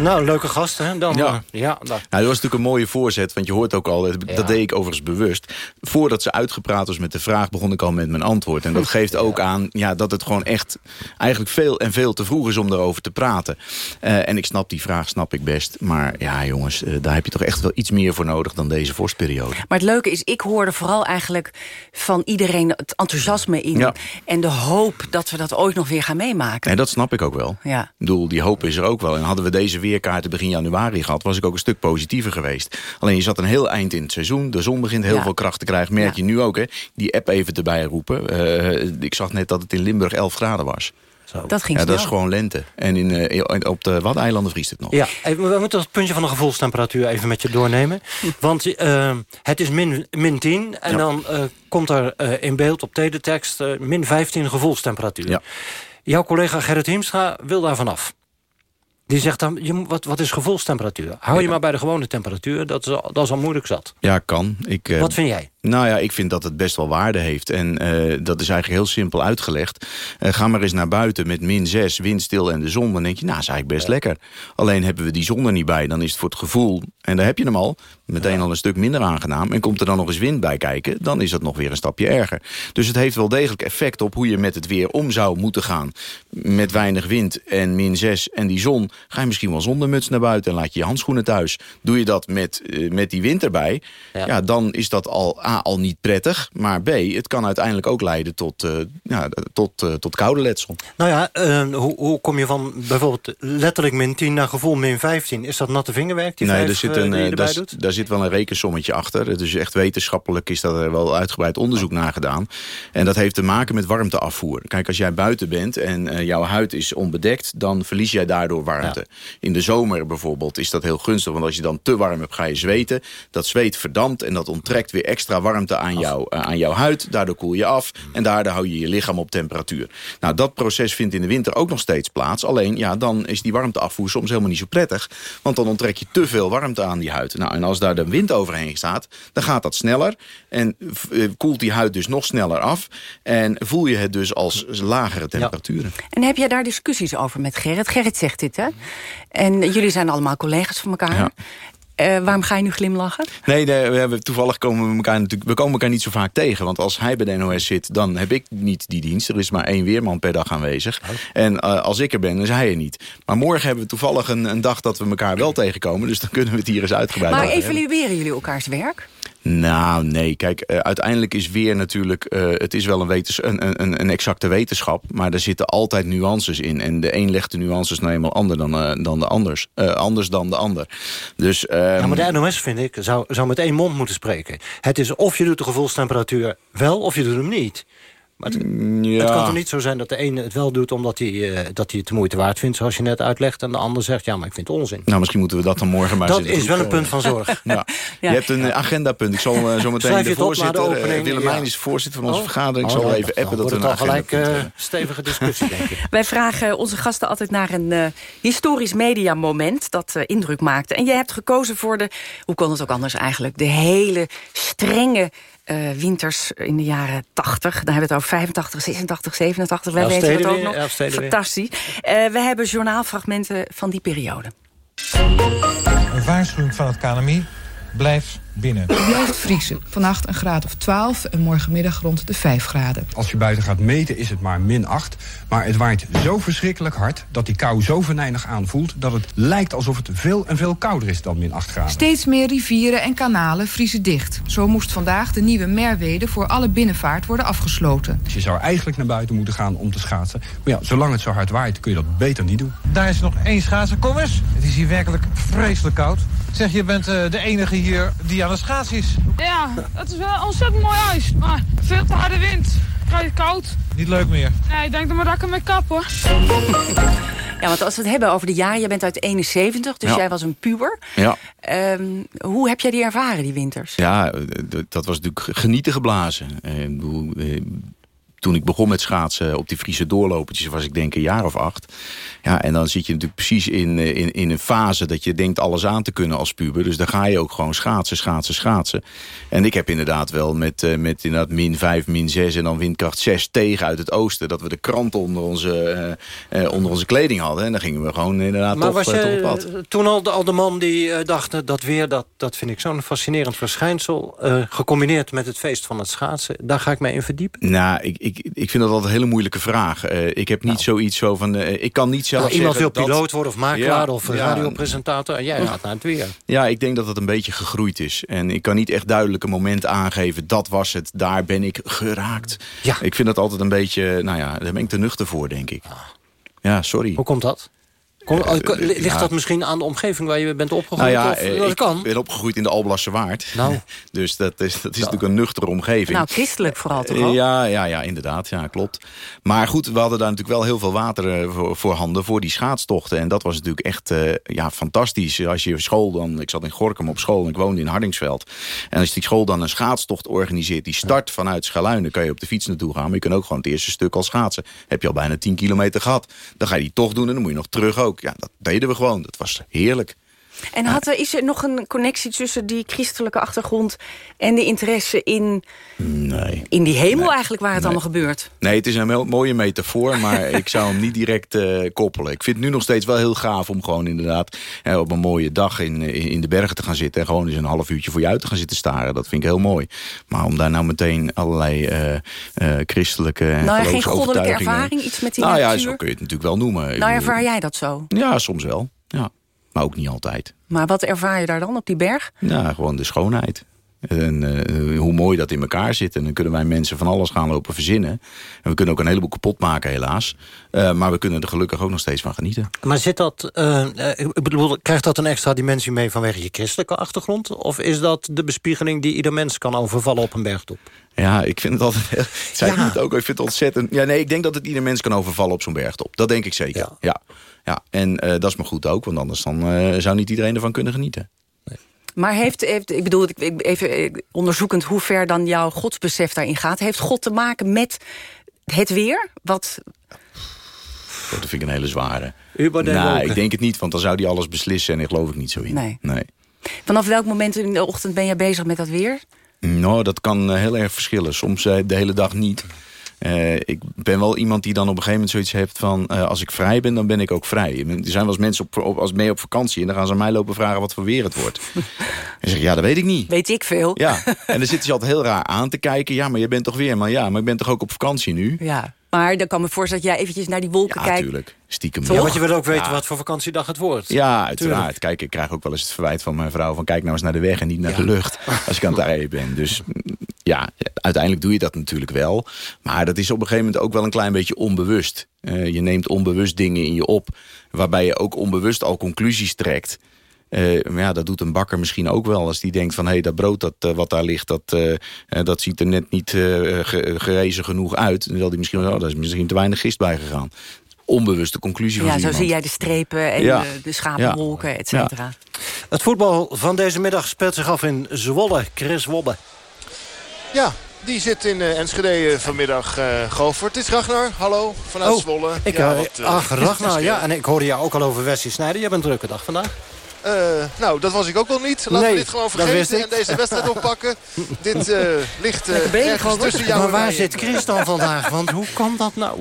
Nou, leuke gast, hè? Dan, ja. Uh, ja dan. Nou, dat was natuurlijk een mooie voorzet, want je hoort ook al... dat ja. deed ik overigens bewust. Voordat ze uitgepraat was met de vraag... begon ik al met mijn antwoord. En dat geeft ook ja. aan ja, dat het gewoon echt... eigenlijk veel en veel te vroeg is om daarover te praten. Uh, en ik snap die vraag, snap ik best. Maar ja, jongens, uh, daar heb je toch echt wel iets meer voor nodig... dan deze vorstperiode. Maar het leuke is, ik hoorde vooral eigenlijk van iedereen... het enthousiasme in ja. en de hoop dat we dat ooit nog weer gaan meemaken. En dat snap ik ook wel. Ja. Ik bedoel, die hoop is er ook wel. En hadden we deze weer weerkaarten begin januari gehad... was ik ook een stuk positiever geweest. Alleen je zat een heel eind in het seizoen. De zon begint heel ja. veel kracht te krijgen. Merk ja. je nu ook, hè? Die app even erbij roepen. Uh, ik zag net dat het in Limburg 11 graden was. Zo. Dat ging ja, snel. dat is gewoon lente. En in, uh, op de Waddeneilanden vriest het nog. Ja, we moeten dat puntje van de gevoelstemperatuur even met je doornemen. Want uh, het is min, min 10 en ja. dan uh, komt er in beeld op teletext min 15 gevoelstemperatuur. Ja. Jouw collega Gerrit Hiemstra wil daar vanaf. Die zegt dan, je, wat, wat is gevoelstemperatuur? Hou je maar bij de gewone temperatuur, dat is, al, dat is al moeilijk zat. Ja, kan. Ik, uh, wat vind jij? Nou ja, ik vind dat het best wel waarde heeft. En uh, dat is eigenlijk heel simpel uitgelegd. Uh, ga maar eens naar buiten met min 6, windstil en de zon. Dan denk je, nou, is eigenlijk best lekker. Alleen hebben we die zon er niet bij. Dan is het voor het gevoel, en daar heb je hem al... meteen ja. al een stuk minder aangenaam. En komt er dan nog eens wind bij kijken... dan is dat nog weer een stapje erger. Dus het heeft wel degelijk effect op hoe je met het weer om zou moeten gaan. Met weinig wind en min 6 en die zon... ga je misschien wel zonder muts naar buiten... en laat je je handschoenen thuis. Doe je dat met, uh, met die wind erbij... Ja. ja, dan is dat al A, al niet prettig, maar B, het kan uiteindelijk ook leiden tot, uh, ja, tot, uh, tot koude letsel. Nou ja, uh, hoe, hoe kom je van bijvoorbeeld letterlijk min 10 naar gevoel min 15? Is dat natte vingerwerk die nee, vijf, er zit een, die daar, doet? daar zit wel een rekensommetje achter. Dus echt wetenschappelijk is dat er wel uitgebreid onderzoek naar gedaan. En dat heeft te maken met warmteafvoer. Kijk, als jij buiten bent en jouw huid is onbedekt, dan verlies jij daardoor warmte. Ja. In de zomer bijvoorbeeld is dat heel gunstig, want als je dan te warm hebt, ga je zweten. Dat zweet verdampt en dat onttrekt weer extra warmte aan, jou, uh, aan jouw huid. Daardoor koel je af en daardoor hou je je lichaam op temperatuur. Nou, dat proces vindt in de winter ook nog steeds plaats. Alleen, ja, dan is die warmteafvoer soms helemaal niet zo prettig. Want dan onttrek je te veel warmte aan die huid. Nou, en als daar de wind overheen staat, dan gaat dat sneller. En uh, koelt die huid dus nog sneller af. En voel je het dus als lagere temperaturen. Ja. En heb jij daar discussies over met Gerrit? Gerrit zegt dit, hè? En jullie zijn allemaal collega's van elkaar. Ja. Uh, waarom ga je nu glimlachen? Nee, nee we hebben, toevallig komen we elkaar natuurlijk... we komen elkaar niet zo vaak tegen. Want als hij bij de NOS zit, dan heb ik niet die dienst. Er is maar één weerman per dag aanwezig. Oh. En uh, als ik er ben, dan is hij er niet. Maar morgen hebben we toevallig een, een, dag dat we elkaar wel tegenkomen. Dus dan kunnen we het hier eens uitgebreid Maar evalueren jullie elkaars werk? Nou, nee. Kijk, uh, uiteindelijk is weer natuurlijk... Uh, het is wel een, exacte wetenschap... maar er zitten altijd nuances in. En de een legt de nuances nou eenmaal dan, uh, dan de anders. anders dan de ander. Dus, ja, maar de NOS, vind ik, zou, zou met één mond moeten spreken. Het is of je doet de gevoelstemperatuur wel... of je doet hem niet. Maar het, ja. het kan toch niet zo zijn dat de ene het wel doet... omdat hij, uh, dat hij het de moeite waard vindt, zoals je net uitlegt... en de ander zegt, ja, maar ik vind het onzin. Nou, misschien moeten we dat dan morgen maar Dat is wel een punt van zorg. ja. ja. Je hebt een agendapunt. Ik zal uh, zo meteen de voorzitter... De uh, Willemijn is voorzitter van onze oh. vergadering. Ik zal oh, even appen dat we een agenda gelijk uh, stevige discussie, denk ik. Wij vragen onze gasten altijd naar een uh, historisch mediamoment... dat uh, indruk maakte. En jij hebt gekozen voor de... hoe kon het ook anders eigenlijk? De hele strenge uh, winters in de jaren 80. Dan hebben we het over 85, 86, 87. Wij weten dat ook nog. Fantastisch. Uh, we hebben journaalfragmenten van die periode. Een waarschuwing van het KNMI. Blijf binnen. Het blijft vriezen. Vannacht een graad of 12 en morgenmiddag rond de 5 graden. Als je buiten gaat meten is het maar min 8. Maar het waait zo verschrikkelijk hard dat die kou zo venijnig aanvoelt... dat het lijkt alsof het veel en veel kouder is dan min 8 graden. Steeds meer rivieren en kanalen vriezen dicht. Zo moest vandaag de nieuwe Merwede voor alle binnenvaart worden afgesloten. Dus je zou eigenlijk naar buiten moeten gaan om te schaatsen. Maar ja, zolang het zo hard waait kun je dat beter niet doen. Daar is nog één schaatser. Kom eens. Het is hier werkelijk vreselijk koud. Zeg, je bent uh, de enige hier die aan de is. Ja, het is wel ontzettend mooi ijs. Maar veel te harde wind. Krijg je koud. Niet leuk meer. Nee, ik denk dat we dat ermee kappen. Ja, want als we het hebben over de jaren, jij bent uit 71, dus ja. jij was een puber. Ja. Um, hoe heb jij die ervaren, die winters? Ja, dat was natuurlijk genieten geblazen. Uh, toen ik begon met schaatsen op die Friese doorlopertjes... was ik denk een jaar of acht. Ja, en dan zit je natuurlijk precies in, in, in een fase... dat je denkt alles aan te kunnen als puber. Dus dan ga je ook gewoon schaatsen, schaatsen, schaatsen. En ik heb inderdaad wel met, uh, met inderdaad min 5, min 6 en dan windkracht 6 tegen uit het oosten... dat we de krant onder onze, uh, uh, onder onze kleding hadden. En dan gingen we gewoon inderdaad maar toch, was je op pad. toen al de, al de man die dacht dat weer... dat, dat vind ik zo'n fascinerend verschijnsel... gecombineerd met het feest van het schaatsen... daar ga ik mij in verdiepen? Nou, ik, ik, ik vind dat altijd een hele moeilijke vraag. Uh, ik heb niet nou. zoiets zo van... Uh, ik kan niet zelf nou, Iemand wil dat... piloot worden of makelaar ja, of ja, radiopresentator... en jij gaat naar het weer. Ja, ik denk dat het een beetje gegroeid is. En ik kan niet echt duidelijk een moment aangeven... dat was het, daar ben ik geraakt. Ja. Ik vind dat altijd een beetje... Nou ja, daar ben ik te nuchter voor, denk ik. Ja, sorry. Hoe komt dat? Kom, ligt ja. dat misschien aan de omgeving waar je bent opgegroeid? Nou ja, of, dat ik kan. ben opgegroeid in de Alblasse Waard. Nou. dus dat is, dat is natuurlijk een nuchtere omgeving. Nou, christelijk vooral toch ook? Ja, ja, ja, inderdaad. Ja, klopt. Maar goed, we hadden daar natuurlijk wel heel veel water voor, voor handen... voor die schaatstochten. En dat was natuurlijk echt uh, ja, fantastisch. Als je school dan... Ik zat in Gorkum op school en ik woonde in Hardingsveld. En als die school dan een schaatstocht organiseert... die start vanuit Schaluinen, kan je op de fiets naartoe gaan. Maar je kan ook gewoon het eerste stuk al schaatsen. Heb je al bijna 10 kilometer gehad. Dan ga je die toch doen en dan moet je nog terug ook. Ja, dat deden we gewoon. Dat was heerlijk. En had, er- is er nog een connectie tussen die christelijke achtergrond... en de interesse in, Nee. in die hemel eigenlijk, waar het allemaal gebeurt? Nee, het is een mo- mooie metafoor, maar ik zou hem niet direct eh, koppelen. Ik vind het nu nog steeds wel heel gaaf om gewoon inderdaad eh, op een mooie dag in, in in de bergen te gaan zitten... en gewoon eens een half uurtje voor je uit te gaan zitten staren. Dat vind ik heel mooi. Maar om daar nou meteen allerlei eh, eh, christelijke en Nou ja, geen goddelijke ervaring, iets met die nou ja, natuur? zo kun je het natuurlijk wel noemen. Nou, ervaar jij dat zo? Ja, soms wel. Ja. Maar ook niet altijd. Maar wat ervaar je daar dan op die berg? Ja, gewoon de schoonheid. En eh, hoe mooi dat in elkaar zit. En dan kunnen wij mensen van alles gaan lopen verzinnen. En we kunnen ook een heleboel kapot maken, helaas. Eh, maar we kunnen er gelukkig ook nog steeds van genieten. Maar zit dat, eh, ik bedoel, krijgt dat een extra dimensie mee vanwege je christelijke achtergrond? Of is dat de bespiegeling die ieder mens kan overvallen op een bergtop? Ja, ik vind het altijd... Ik zei het ook, ik vind het ontzettend... Ja, nee, ik denk dat het ieder mens kan overvallen op zo'n bergtop. Dat denk ik zeker. Ja. ja. En dat is maar goed ook, want anders dan, zou niet iedereen ervan kunnen genieten. Maar heeft, heeft ik bedoel, ik- ik- even onderzoekend hoe ver dan jouw godsbesef daarin gaat... heeft God te maken met het weer? Wat, Dat vind ik een hele zware. Nou, wolken. ik denk het niet, want dan zou hij alles beslissen... en daar geloof ik niet zo in. Nee. nee. vanaf welk moment in de ochtend ben jij bezig met dat weer? Nou, dat kan eh, heel erg verschillen. Soms eh, de hele dag niet. Eh, ik ben wel iemand die dan op een gegeven moment zoiets heeft van... eh, als ik vrij ben, dan ben ik ook vrij. Er zijn wel eens mensen op, op, als mee op vakantie... en dan gaan ze aan mij lopen vragen wat voor weer het wordt. en zeg ik, ja, dat weet ik niet. Weet ik veel. Ja, en dan zitten ze altijd heel raar aan te kijken. Ja, maar je bent toch weer? Maar ja, maar ik ben toch ook op vakantie nu? Ja, maar dan kan me voorstellen dat jij eventjes naar die wolken Ja, kijkt. tuurlijk. Stiekem. Ja, want je wil ook weten Ja. wat voor vakantiedag het wordt. Ja, uiteraard. Tuurlijk. Kijk, ik krijg ook wel eens het verwijt van mijn vrouw... van kijk nou eens naar de weg en niet naar de lucht... als ik aan het rijden ben. Dus ja, uiteindelijk doe je dat natuurlijk wel. Maar dat is op een gegeven moment ook wel een klein beetje onbewust. Eh, je neemt onbewust dingen in je op... waarbij je ook onbewust al conclusies trekt... Eh, maar ja, dat doet een bakker misschien ook wel. Als die denkt van, hé, hey, dat brood dat, eh, wat daar ligt... Dat, dat ziet er net niet eh, ge- gerezen genoeg uit. Terwijl die misschien, oh, daar is misschien te weinig gist bij gegaan. Onbewuste conclusie van Ja, zo iemand. zie jij de strepen en Ja. de, de schapenwolken, et cetera. Het voetbal van deze middag speelt zich af in Zwolle. Chris Wobbe. Ja, die zit in eh, Enschede eh, vanmiddag, eh Govert. Het is Ragnar, hallo, vanuit Zwolle. Ik, Ja, wat, ach, Ragnar, ja. En ik hoorde jou ook al over Wesley Snijder. Je hebt een drukke dag vandaag. Eh, nou, dat was ik ook wel niet. Laten Nee, we dit gewoon vergeten en deze wedstrijd oppakken. dit eh, ligt bezig, ergens tussen jou Maar waar zit Chris dan vandaag? Want hoe kan dat nou?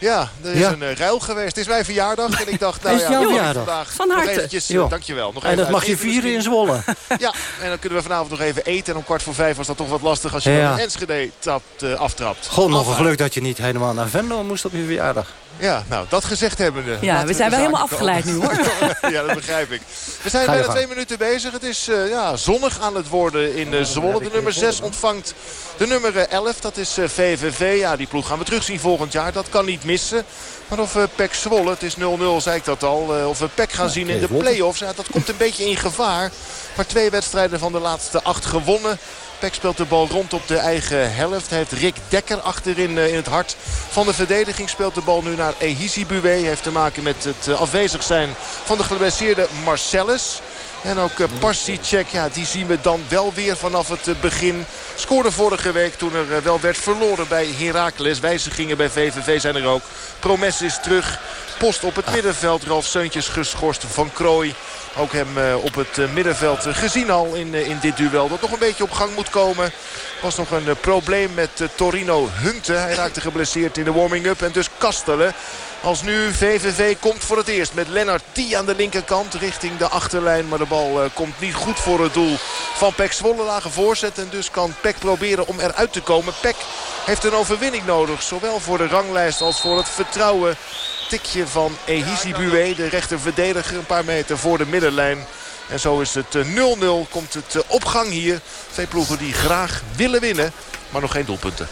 Ja, er is Ja. een eh, ruil geweest. Het is mijn verjaardag en ik dacht, nou ja, jouw dan mag ik verjaardag? vandaag Van nog harte. eventjes, eh, Joh. dankjewel. Nog En even dat mag je vieren in misschien. Zwolle. Ja, en dan kunnen we vanavond nog even eten. En om kwart voor vijf was dat toch wat lastig als je Ja. dan in Enschede tapt, eh, aftrapt. Gewoon nog een geluk dat je niet helemaal naar Venlo moest op je verjaardag. Ja, nou, dat gezegd hebbende. Ja, laten we zijn wel helemaal zaken afgeleid nu, hoor. ja, dat begrijp ik. We zijn bijna twee minuten bezig. Het is eh, ja, zonnig aan het worden in eh, Zwolle. De nummer 6 ontvangt de nummer eh, 11. Dat is eh, VVV. Ja, die ploeg gaan we terugzien volgend jaar. Dat kan niet missen. Maar of uh, PEC Zwolle, het is 0-0, zei ik dat al. eh, of we PEC gaan zien in de play-offs. Ja, dat komt een beetje in gevaar. Maar twee wedstrijden van de laatste acht gewonnen. Peck speelt de bal rond op de eigen helft. Hij heeft Rick Dekker achterin eh, in het hart van de verdediging. Speelt de bal nu naar Ehisi Buwe. Heeft te maken met het eh, afwezig zijn van de geblesseerde Marcellus. En ook uh, Parsicek, ja, die zien we dan wel weer vanaf het begin. Scoorde vorige week toen er wel werd verloren bij Heracles. Wijzigingen bij VVV zijn er ook. Promes is terug. Post op het middenveld. Ralf Seuntjes geschorst van Krooi. Ook hem uh, op het uh, middenveld uh, gezien al in, in dit duel. Dat nog een beetje op gang moet komen. was nog een probleem met Torino Hunte. Hij raakte geblesseerd in de warming-up. En dus Kastelen. Als nu VVV komt voor het eerst met Lennart T aan de linkerkant richting de achterlijn. Maar de bal uh, komt niet goed voor het doel van Pek Zwolle. Lage voorzet en dus kan Pek proberen om eruit te komen. Pek heeft een overwinning nodig. Zowel voor de ranglijst als voor het vertrouwen. Tikje van Ehisi Buwe, de rechterverdediger, een paar meter voor de middenlijn. En zo is het 0-0, komt het op gang hier. Twee ploegen die graag willen winnen, maar nog geen doelpunten.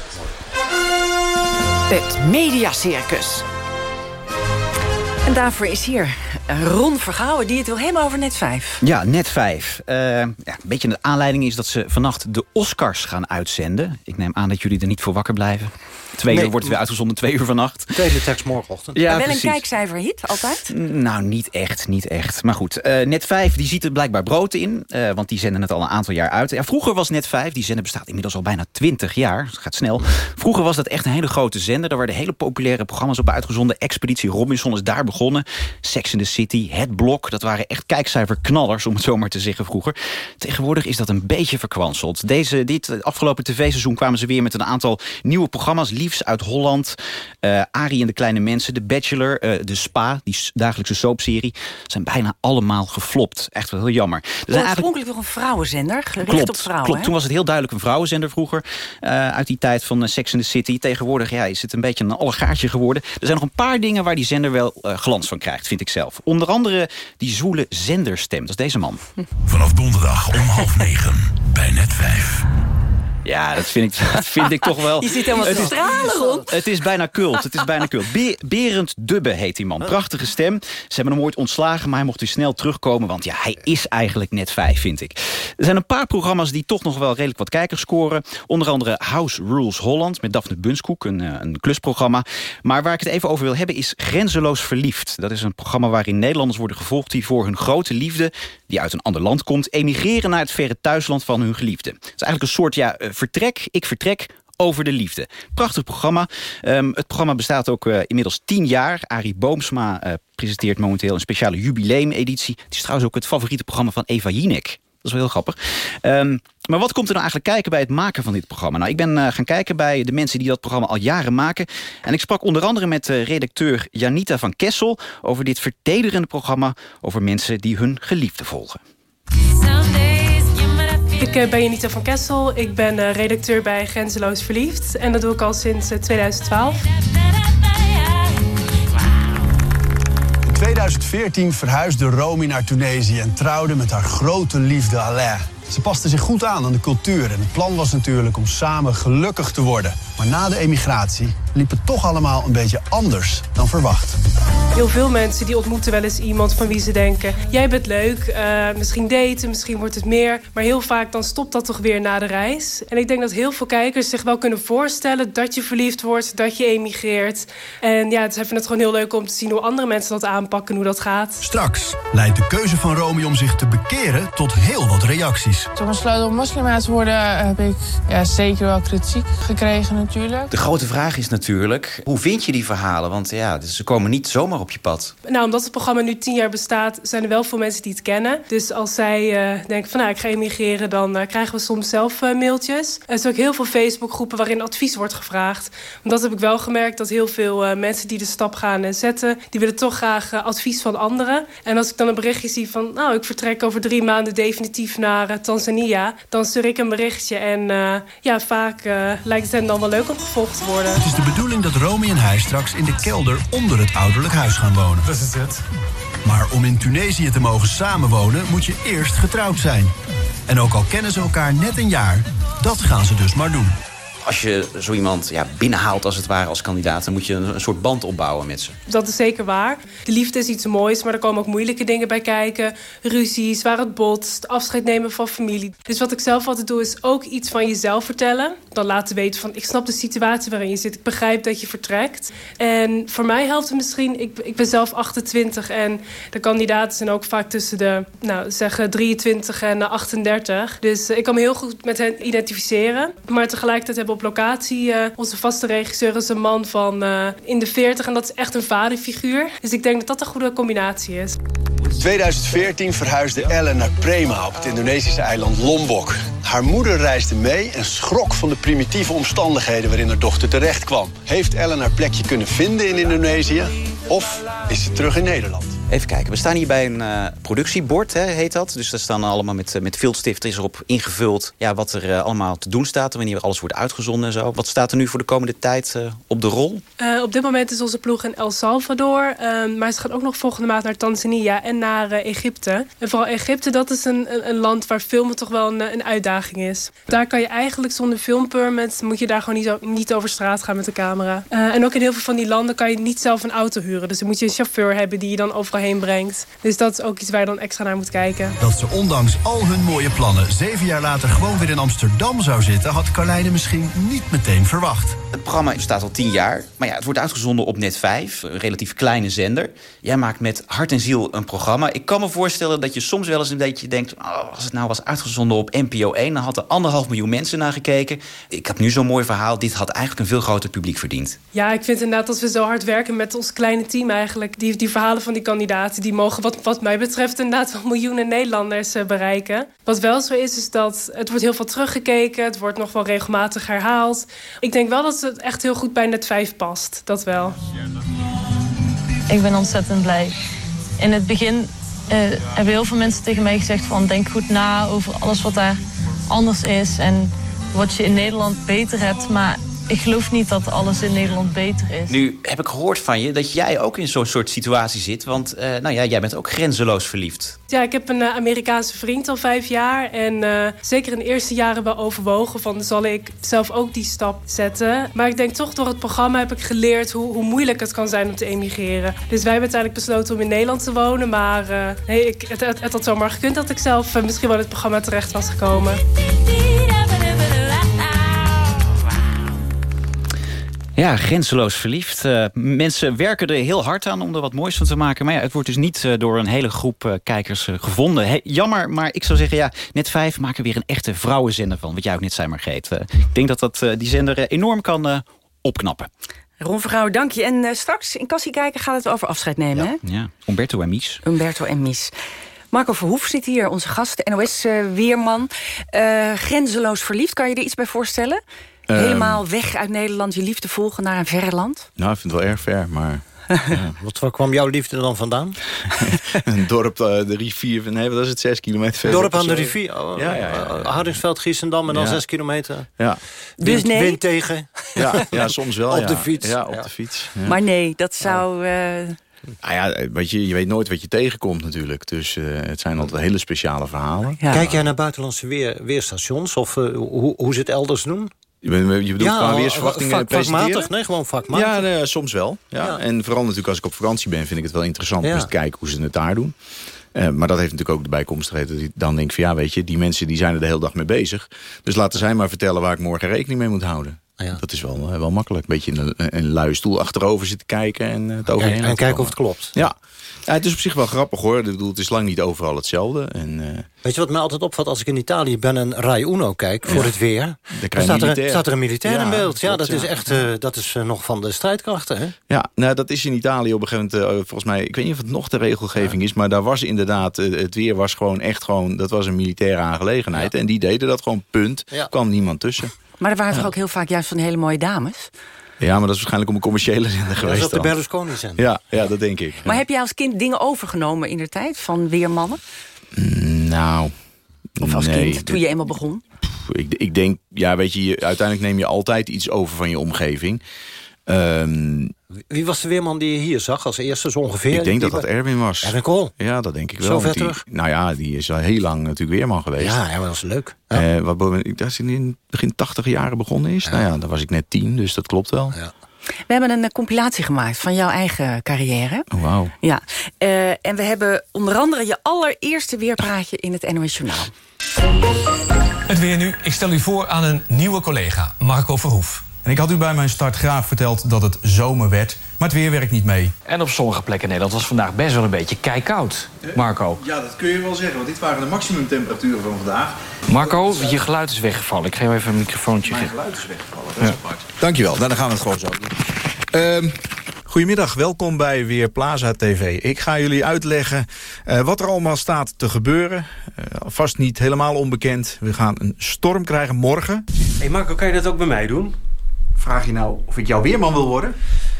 Het Mediacircus. En daarvoor is hier Ron Vergouwen die het wil hebben over Net 5. Ja, Net 5. Uh, ja, een beetje de aanleiding is dat ze vannacht de Oscars gaan uitzenden. Ik neem aan dat jullie er niet voor wakker blijven. Twee nee. uur wordt het weer uitgezonden, twee uur vannacht. Tweede tekst morgenochtend. Ja, wel een kijkcijferhit, altijd? Nou, niet echt, niet echt. Maar goed, uh, Net 5 die ziet er blijkbaar brood in. Uh, want die zenden het al een aantal jaar uit. Ja, vroeger was Net 5, die zender bestaat inmiddels al bijna 20 jaar. Dat gaat snel. Vroeger was dat echt een hele grote zender. Daar werden hele populaire programma's op uitgezonden. Expeditie Robinson is daar begonnen. Sex in the City, Het Blok... dat waren echt kijkcijferknallers, om het zo maar te zeggen vroeger. Tegenwoordig is dat een beetje verkwanseld. Deze, dit afgelopen tv-seizoen kwamen ze weer met een aantal nieuwe programma's. Liefs uit Holland, uh, Arie en de Kleine Mensen... The Bachelor, uh, De Spa, die dagelijkse soapserie... zijn bijna allemaal geflopt. Echt wel heel jammer. Er zijn oorspronkelijk nog een vrouwenzender, gericht klopt, op vrouwen. Klopt, toen was het heel duidelijk een vrouwenzender vroeger... Uh, uit die tijd van Sex and the City. Tegenwoordig ja, is het een beetje een allegaartje geworden. Er zijn nog een paar dingen waar die zender wel uh, glans van krijgt, vind ik zelf. Onder andere die zwoele zenderstem, dat is deze man. Vanaf donderdag om half negen bij Net 5. Ja, dat vind ik, dat vind ik toch wel... Je ziet helemaal is, stralen rond. Het is bijna cult. Het is bijna cult. Be Berend Dubbe heet die man. Prachtige stem. Ze hebben hem ooit ontslagen, maar hij mocht weer snel terugkomen. Want ja, hij is eigenlijk net vijf, vind ik. Er zijn een paar programma's die toch nog wel redelijk wat kijkers scoren. Onder andere House Rules Holland met Daphne Bunskoek, een, een klusprogramma. Maar waar ik het even over wil hebben is Grenzeloos Verliefd. Dat is een programma waarin Nederlanders worden gevolgd... die voor hun grote liefde, die uit een ander land komt... emigreren naar het verre thuisland van hun geliefde. Het is eigenlijk een soort ja, vertrek, ik vertrek over de liefde. Prachtig programma. Um, het programma bestaat ook uh, inmiddels tien jaar. Arie Boomsma uh, presenteert momenteel een speciale jubileumeditie. Het is trouwens ook het favoriete programma van Eva Jinek. Dat is wel heel grappig. Um, maar wat komt er nou eigenlijk kijken bij het maken van dit programma? Nou, ik ben uh, gaan kijken bij de mensen die dat programma al jaren maken. En ik sprak onder andere met uh, redacteur Janita van Kessel... over dit vertederende programma over mensen die hun geliefde volgen. Ik ben Janita van Kessel. Ik ben redacteur bij Grenzeloos Verliefd. En dat doe ik al sinds 2012. In 2014 verhuisde Romy naar Tunesië en trouwde met haar grote liefde Alain. Ze paste zich goed aan aan de cultuur en het plan was natuurlijk om samen gelukkig te worden. Maar na de emigratie liep het toch allemaal een beetje anders dan verwacht. Heel veel mensen die ontmoeten wel eens iemand van wie ze denken... jij bent leuk, uh, misschien daten, misschien wordt het meer. Maar heel vaak dan stopt dat toch weer na de reis. En ik denk dat heel veel kijkers zich wel kunnen voorstellen... dat je verliefd wordt, dat je emigreert. En ja, het is het gewoon heel leuk om te zien hoe andere mensen dat aanpakken... hoe dat gaat. Straks leidt de keuze van Romy om zich te bekeren tot heel wat reacties. Toen besloten om moslimaat te worden... heb ik ja, zeker wel kritiek gekregen natuurlijk. De grote vraag is natuurlijk, hoe vind je die verhalen? Want ja, ze komen niet zomaar op je pad. Nou, omdat het programma nu tien jaar bestaat... zijn er wel veel mensen die het kennen. Dus als zij uh, denken van nou, ik ga emigreren... dan uh, krijgen we soms zelf uh, mailtjes. Er zijn ook heel veel Facebookgroepen waarin advies wordt gevraagd. Want dat heb ik wel gemerkt, dat heel veel mensen die de stap gaan en zetten... die willen toch graag advies van anderen. En als ik dan een berichtje zie van... nou, ik vertrek over drie maanden definitief naar Tanzania... dan stuur ik een berichtje en ja, vaak lijkt het hen dan wel leuk om gevolgd te worden. Het is de bedoeling dat Romy en hij straks in de kelder onder het ouderlijk huis gaan wonen. Dat is het. Maar om in Tunesië te mogen samenwonen moet je eerst getrouwd zijn. En ook al kennen ze elkaar net een jaar, dat gaan ze dus maar doen. Als je zo iemand ja, binnenhaalt als het ware als kandidaat... dan moet je een, soort band opbouwen met ze. Dat is zeker waar. De liefde is iets moois, maar er komen ook moeilijke dingen bij kijken. Ruzies, waar het botst, afscheid nemen van familie. Dus wat ik zelf altijd doe, is ook iets van jezelf vertellen. Dan laten weten van, ik snap de situatie waarin je zit. Ik begrijp dat je vertrekt. En voor mij helpt het misschien... Ik, ik ben zelf 28 en de kandidaten zijn ook vaak tussen de... nou, zeggen 23 en 38. Dus ik kan me heel goed met hen identificeren. Maar tegelijkertijd hebben op locatie. Uh, onze vaste regisseur is een man van uh, in de 40 en dat is echt een vaderfiguur. Dus ik denk dat dat een goede combinatie is. 2014 verhuisde Ellen naar Prema op het Indonesische eiland Lombok. Haar moeder reisde mee en schrok van de primitieve omstandigheden waarin haar dochter terecht kwam. Heeft Ellen haar plekje kunnen vinden in Indonesië? Of is ze terug in Nederland? Even kijken, we staan hier bij een uh, productiebord, hè, heet dat. Dus daar staan allemaal met, uh, met viltstift is erop ingevuld... Ja, wat er uh, allemaal te doen staat, wanneer alles wordt uitgezonden en zo. Wat staat er nu voor de komende tijd op de rol? op dit moment is onze ploeg in El Salvador. Ehm, maar ze gaat ook nog volgende maand naar Tanzania en naar Egypte. En vooral Egypte, dat is een, een, land waar filmen toch wel een, een, uitdaging is. Daar kan je eigenlijk zonder filmpermit... moet je daar gewoon niet, niet over straat gaan met de camera. en ook in heel veel van die landen kan je niet zelf een auto huren. Dus dan moet je een chauffeur hebben die je dan overal heen brengt. Dus dat is ook iets waar je dan extra naar moet kijken. Dat ze ondanks al hun mooie plannen zeven jaar later gewoon weer in Amsterdam zou zitten... had Carlijne misschien niet meteen verwacht. Het programma bestaat al tien jaar. Maar ja, het wordt uitgezonden op Net 5, een relatief kleine zender. Jij maakt met hart en ziel een programma. Ik kan me voorstellen dat je soms wel eens een beetje denkt... Oh, als het nou was uitgezonden op NPO 1... dan had er anderhalf miljoen mensen naar gekeken. Ik heb nu zo'n mooi verhaal. Dit had eigenlijk een veel groter publiek verdiend. Ja, ik vind inderdaad dat we zo hard werken met ons kleine team eigenlijk. Die, die verhalen van die kandidaten kandidaten die mogen wat, wat mij betreft inderdaad wel miljoenen Nederlanders eh, bereiken. Wat wel zo is, is dat het wordt heel veel teruggekeken. Het wordt nog wel regelmatig herhaald. Ik denk wel dat het echt heel goed bij net 5 past. Dat wel. Ik ben ontzettend blij. In het begin uh, hebben heel veel mensen tegen mij gezegd van denk goed na over alles wat daar anders is en wat je in Nederland beter hebt. Maar ik geloof niet dat alles in Nederland beter is. Nu heb ik gehoord van je dat jij ook in zo'n soort situatie zit. Want uh, nou ja, jij bent ook grenzeloos verliefd. Ja, ik heb een uh, Amerikaanse vriend al vijf jaar. En uh, zeker in de eerste jaren wel overwogen van... zal ik zelf ook die stap zetten. Maar ik denk toch door het programma heb ik geleerd... hoe, hoe moeilijk het kan zijn om te emigreren. Dus wij hebben uiteindelijk besloten om in Nederland te wonen. Maar nee, ik, het, het, het had zomaar gekund dat ik zelf misschien wel in het programma terecht was gekomen. Ja, grenzeloos verliefd. Uh, mensen werken er heel hard aan om er wat moois van te maken. Maar ja, het wordt dus niet uh, door een hele groep uh, kijkers gevonden. Jammer, maar ik zou zeggen, ja, net vijf maken weer een echte vrouwenzender van. Wat jij ook net zei, Margreet. ik denk dat dat die zender enorm kan opknappen. Ron Vergouwen, dank je. En straks in Kassie kijken gaat het over afscheid nemen, ja, hè? Ja, Umberto en Mies. Umberto en Mies. Marco Verhoef zit hier, onze gast, NOS-weerman. grenzeloos verliefd, kan je er iets bij voorstellen? Helemaal um, weg uit Nederland, je liefde volgen naar een verre land? Nou, ik vind het wel erg ver, maar... Ja. Wat waar kwam jouw liefde dan vandaan? een dorp, uh, de rivier, nee, wat is het, zes kilometer verder. Dorp aan de rivier? Oh, ja, ja, ja, ja. Hardingsveld, Giessendam en dan ja. zes kilometer? Ja. Dus wind, nee? Wind tegen? Ja, ja soms wel, Op de fiets? Ja, op de fiets. Maar nee, dat zou... Uh... Nou ja, weet je, je weet nooit wat je tegenkomt natuurlijk. Dus uh, het zijn altijd hele speciale verhalen. Kijk jij naar buitenlandse weer, weerstations? Of uh, hoe, hoe ze het elders doen? Je, je bedoelt ja, qua weersverwachtingen vak, vakmatig, nee, gewoon vakmatig. Ja, nee, soms wel. Ja. ja. En vooral natuurlijk als ik op vakantie ben... vind ik het wel interessant om eens te kijken hoe ze het daar doen. Uh, maar dat heeft natuurlijk ook de bijkomstigheid dat ik dan denk van... ja, weet je, die mensen die zijn er de hele dag mee bezig. Dus laten zij maar vertellen waar ik morgen rekening mee moet houden. Ja. Dat is wel, wel makkelijk. Een beetje in een, een luie stoel achterover zitten kijken en het overheen. En, en kijken of het klopt. Ja. ja, het is op zich wel grappig hoor. Ik bedoel, het is lang niet overal hetzelfde. En, uh... Weet je wat mij altijd opvalt als ik in Italië ben en Rai Uno kijk voor ja. het weer? Dan staat er, staat er een militair ja, in beeld. Ja, dat is echt uh, dat is, uh, nog van de strijdkrachten. Hè? Ja, nou, dat is in Italië op een gegeven moment, volgens mij, ik weet niet of het nog de regelgeving is, maar daar was inderdaad, het weer was gewoon echt gewoon, dat was een militaire aangelegenheid. En die deden dat gewoon, punt. kwam niemand tussen. Maar er waren toch ook heel vaak juist van hele mooie dames? Ja, maar dat is waarschijnlijk om een commerciële zender geweest. Dat is op de Berlusconi zender. Ja, ja, dat denk ik. Maar ja. heb jij als kind dingen overgenomen in de tijd van weermannen? Mm, nou... Of als nee, kind, toen je eenmaal begon? Ik, ik denk, ja, weet je, je, uiteindelijk neem je altijd iets over van je omgeving. Um, Wie was de weerman die je hier zag als eerste zo ongeveer? Ik denk dat dat Erwin was. Erwin Kool? Ja, dat denk ik wel. Zo ver die, terug? Nou ja, die is al heel lang natuurlijk weerman geweest. Ja, dat was leuk. Ja. Uh, wat, dat is in begin 80 jaren begonnen is. Ja. Nou ja, dan was ik net tien, dus dat klopt wel. Ja. We hebben een compilatie gemaakt van jouw eigen carrière. Oh, wauw. Ja. Uh, en we hebben onder andere je allereerste weerpraatje in het NOS Journaal. Het weer nu. Ik stel u voor aan een nieuwe collega, Marco Verhoef. En ik had u bij mijn start graag verteld dat het zomer werd, maar het weer werkt niet mee. En op sommige plekken in Nederland was vandaag best wel een beetje keikoud. Marco. Ja, dat kun je wel zeggen, want dit waren de maximumtemperaturen van vandaag. Marco, je geluid is weggevallen. Ik geef even een microfoontje. Mijn geluid is weggevallen, dat is ja. apart. Dankjewel, nou, dan gaan we het gewoon zo doen. Um, Goedemiddag, welkom bij Weer Plaza TV. Ik ga jullie uitleggen uh, wat er allemaal staat te gebeuren. Uh, vast niet helemaal onbekend. We gaan een storm krijgen morgen. Hé hey Marco, kan je dat ook bij mij doen? Vraag je nou of ik jouw weerman wil worden?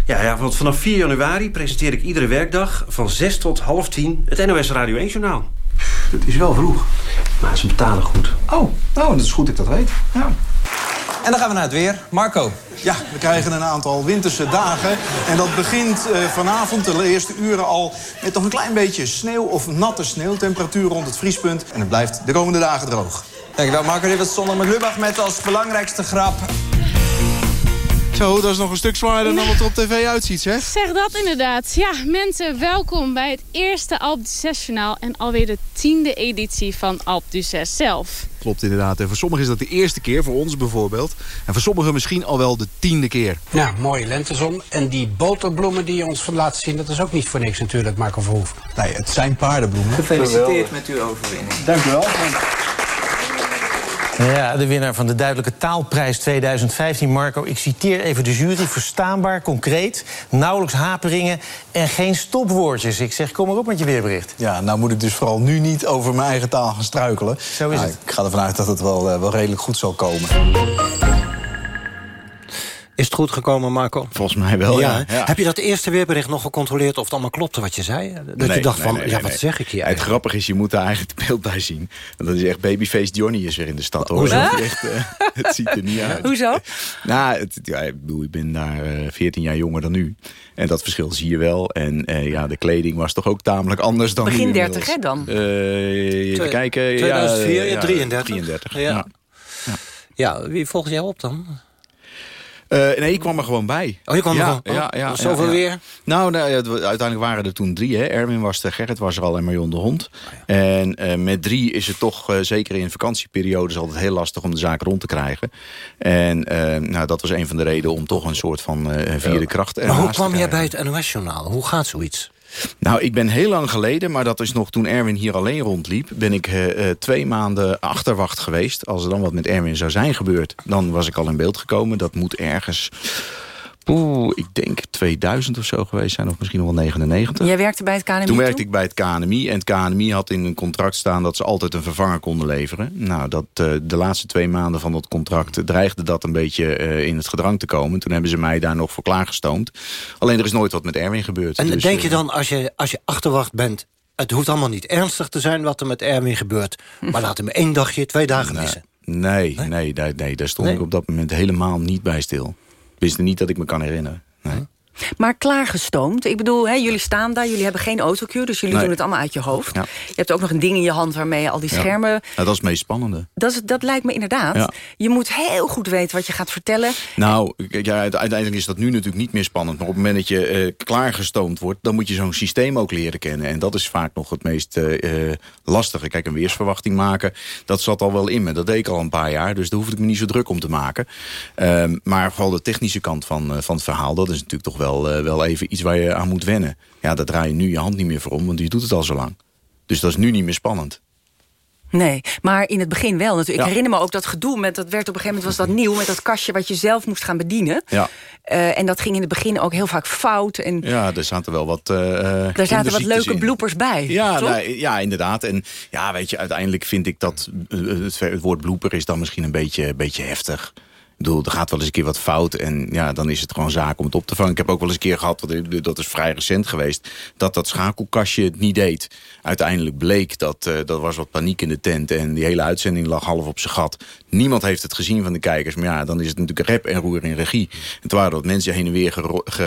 Ja, ja, want vanaf 4 januari presenteer ik iedere werkdag van 6 tot half 10 het NOS Radio 1 Journaal. Dat is wel vroeg. Maar ze betalen goed. Oh, nou, dat is goed dat ik dat weet. Ja. En dan gaan we naar het weer. Marco. Ja, we krijgen een aantal winterse dagen. En dat begint uh, vanavond, de eerste uren al... met toch een klein beetje sneeuw of natte sneeuwtemperatuur rond het vriespunt. En het blijft de komende dagen droog. Dankjewel, Marco. Dit was Zondag met Lubach met als belangrijkste grap... Zo, dat is nog een stuk zwaarder dan wat er op tv uitziet, zeg. Zeg dat inderdaad. Ja, mensen, welkom bij het eerste Alp du 6 journaal... en alweer de tiende editie van Alp du 6 zelf. Klopt inderdaad. En voor sommigen is dat de eerste keer, voor ons bijvoorbeeld. En voor sommigen misschien al wel de tiende keer. Ja, mooie lentezon. En die boterbloemen die je ons van laat zien... dat is ook niet voor niks natuurlijk, Marco Verhoef. Nee, het zijn paardenbloemen. Gefeliciteerd met uw overwinning. Dank u wel. Dank. Ja, de winnaar van de Duidelijke Taalprijs 2015, Marco. Ik citeer even de jury. Verstaanbaar, concreet, nauwelijks haperingen en geen stopwoordjes. Ik zeg, kom maar op met je weerbericht. Ja, nou moet ik dus vooral nu niet over mijn eigen taal gaan struikelen. Zo is Nou, het. Ik ga ervan uit dat het wel, eh, wel redelijk goed zal komen. Is het goed gekomen, Marco? Volgens mij wel, ja. hè? Ja. Heb je dat eerste weerbericht nog gecontroleerd... of het allemaal klopte wat je zei? Dat je dacht van, ja, wat zeg ik hier Het grappige is, je moet daar eigenlijk het beeld bij zien. Want dat is echt babyface Johnny is weer in de stad. Hoor. Hoezo? Echt, eh, het ziet er niet uit. Hoezo? Nou, het, ja, ik bedoel, ik ben daar eh 14 jaar jonger dan nu. En dat verschil zie je wel. En eh, ja, de kleding was toch ook tamelijk anders dan Begin nu 30, inmiddels. hè, dan? Eh, even kijken. 2004, ja, ja, 33. 33, Ja. ja. Ja, wie volgt jou op dan? Eh, nee, ik kwam er gewoon bij. Oh, je kwam er gewoon- oh, Ja, ja, zoveel ja, ja. weer? Nou, nou uiteindelijk waren er toen drie. Hè. Erwin was er, Gerrit was er al en Marion de Hond. Oh, En eh, met drie is het toch, eh, zeker in vakantieperiodes... altijd heel lastig om de zaak rond te krijgen. En nou, dat was een van de redenen om toch een soort van vierde kracht Maar hoe kwam jij bij het NOS-journaal? Hoe gaat zoiets? Nou, ik ben heel lang geleden, maar dat is nog toen Erwin hier alleen rondliep... ben ik eh, eh, twee maanden achterwacht geweest. Als er dan wat met Erwin zou zijn gebeurd, dan was ik al in beeld gekomen. Dat moet ergens, oeh, ik denk 2000 of zo geweest zijn... of misschien nog wel 99. Jij werkte bij het KNMI Toen werkte ik bij het KNMI. En het KNMI had in een contract staan dat ze altijd een vervanger konden leveren. Nou, dat, eh, de laatste twee maanden van dat contract dreigde dat een beetje eh, in het gedrang te komen. Toen hebben ze mij daar nog voor klaargestoomd. Alleen er is nooit wat met Erwin gebeurd. En Dus, denk je eh, dan, als je, als je achterwacht bent... het hoeft allemaal niet ernstig te zijn wat er met Erwin gebeurt... maar laat hem één dagje, twee dagen missen. Nee, nee, nee, nee, daar stond Nee? ik op dat moment helemaal niet bij stil. Wist niet dat ik me kan herinneren. Nee. Maar klaargestoomd. Ik bedoel, hè, jullie staan daar, jullie hebben geen autocue... dus jullie Nee. doen het allemaal uit je hoofd. Ja. Je hebt ook nog een ding in je hand waarmee je al die Ja. schermen... Nou, dat is het meest spannende. Dat, is, dat lijkt me inderdaad. Ja. Je moet heel goed weten wat je gaat vertellen. Nou, ja, uiteindelijk is dat nu natuurlijk niet meer spannend. Maar op het moment dat je eh, klaargestoomd wordt... dan moet je zo'n systeem ook leren kennen. En dat is vaak nog het meest eh, lastige. Kijk, een weersverwachting maken, dat zat al wel in me. Dat deed ik al een paar jaar, dus daar hoefde ik me niet zo druk om te maken. Ehm, maar vooral de technische kant van, van het verhaal... dat is natuurlijk toch wel, eh, wel even iets waar je aan moet wennen. Ja, daar draai je nu je hand niet meer voor om, want je doet het al zo lang. Dus dat is nu niet meer spannend. Nee, maar in het begin wel. natuurlijk. Ik Ja. herinner me ook dat gedoe met dat werd op een gegeven moment was dat nieuw met dat kastje wat je zelf moest gaan bedienen. Ja, Eh, en dat ging in het begin ook heel vaak fout. En ja er zaten wel wat uh, daar zaten wat leuke bloepers bij. Ja, nou, ja, inderdaad. En ja, weet je, uiteindelijk vind ik dat eh, het, woord blooper is dan misschien een beetje, beetje heftig. Ik bedoel, er gaat wel eens een keer wat fout en ja, dan is het gewoon zaak om het op te vangen. Ik heb ook wel eens een keer gehad, dat is vrij recent geweest... dat dat schakelkastje het niet deed. Uiteindelijk bleek dat uh, er was wat paniek in de tent... en die hele uitzending lag half op zijn gat. Niemand heeft het gezien van de kijkers. Maar ja, dan is het natuurlijk rep en roer in regie. En toen waren wat mensen heen en weer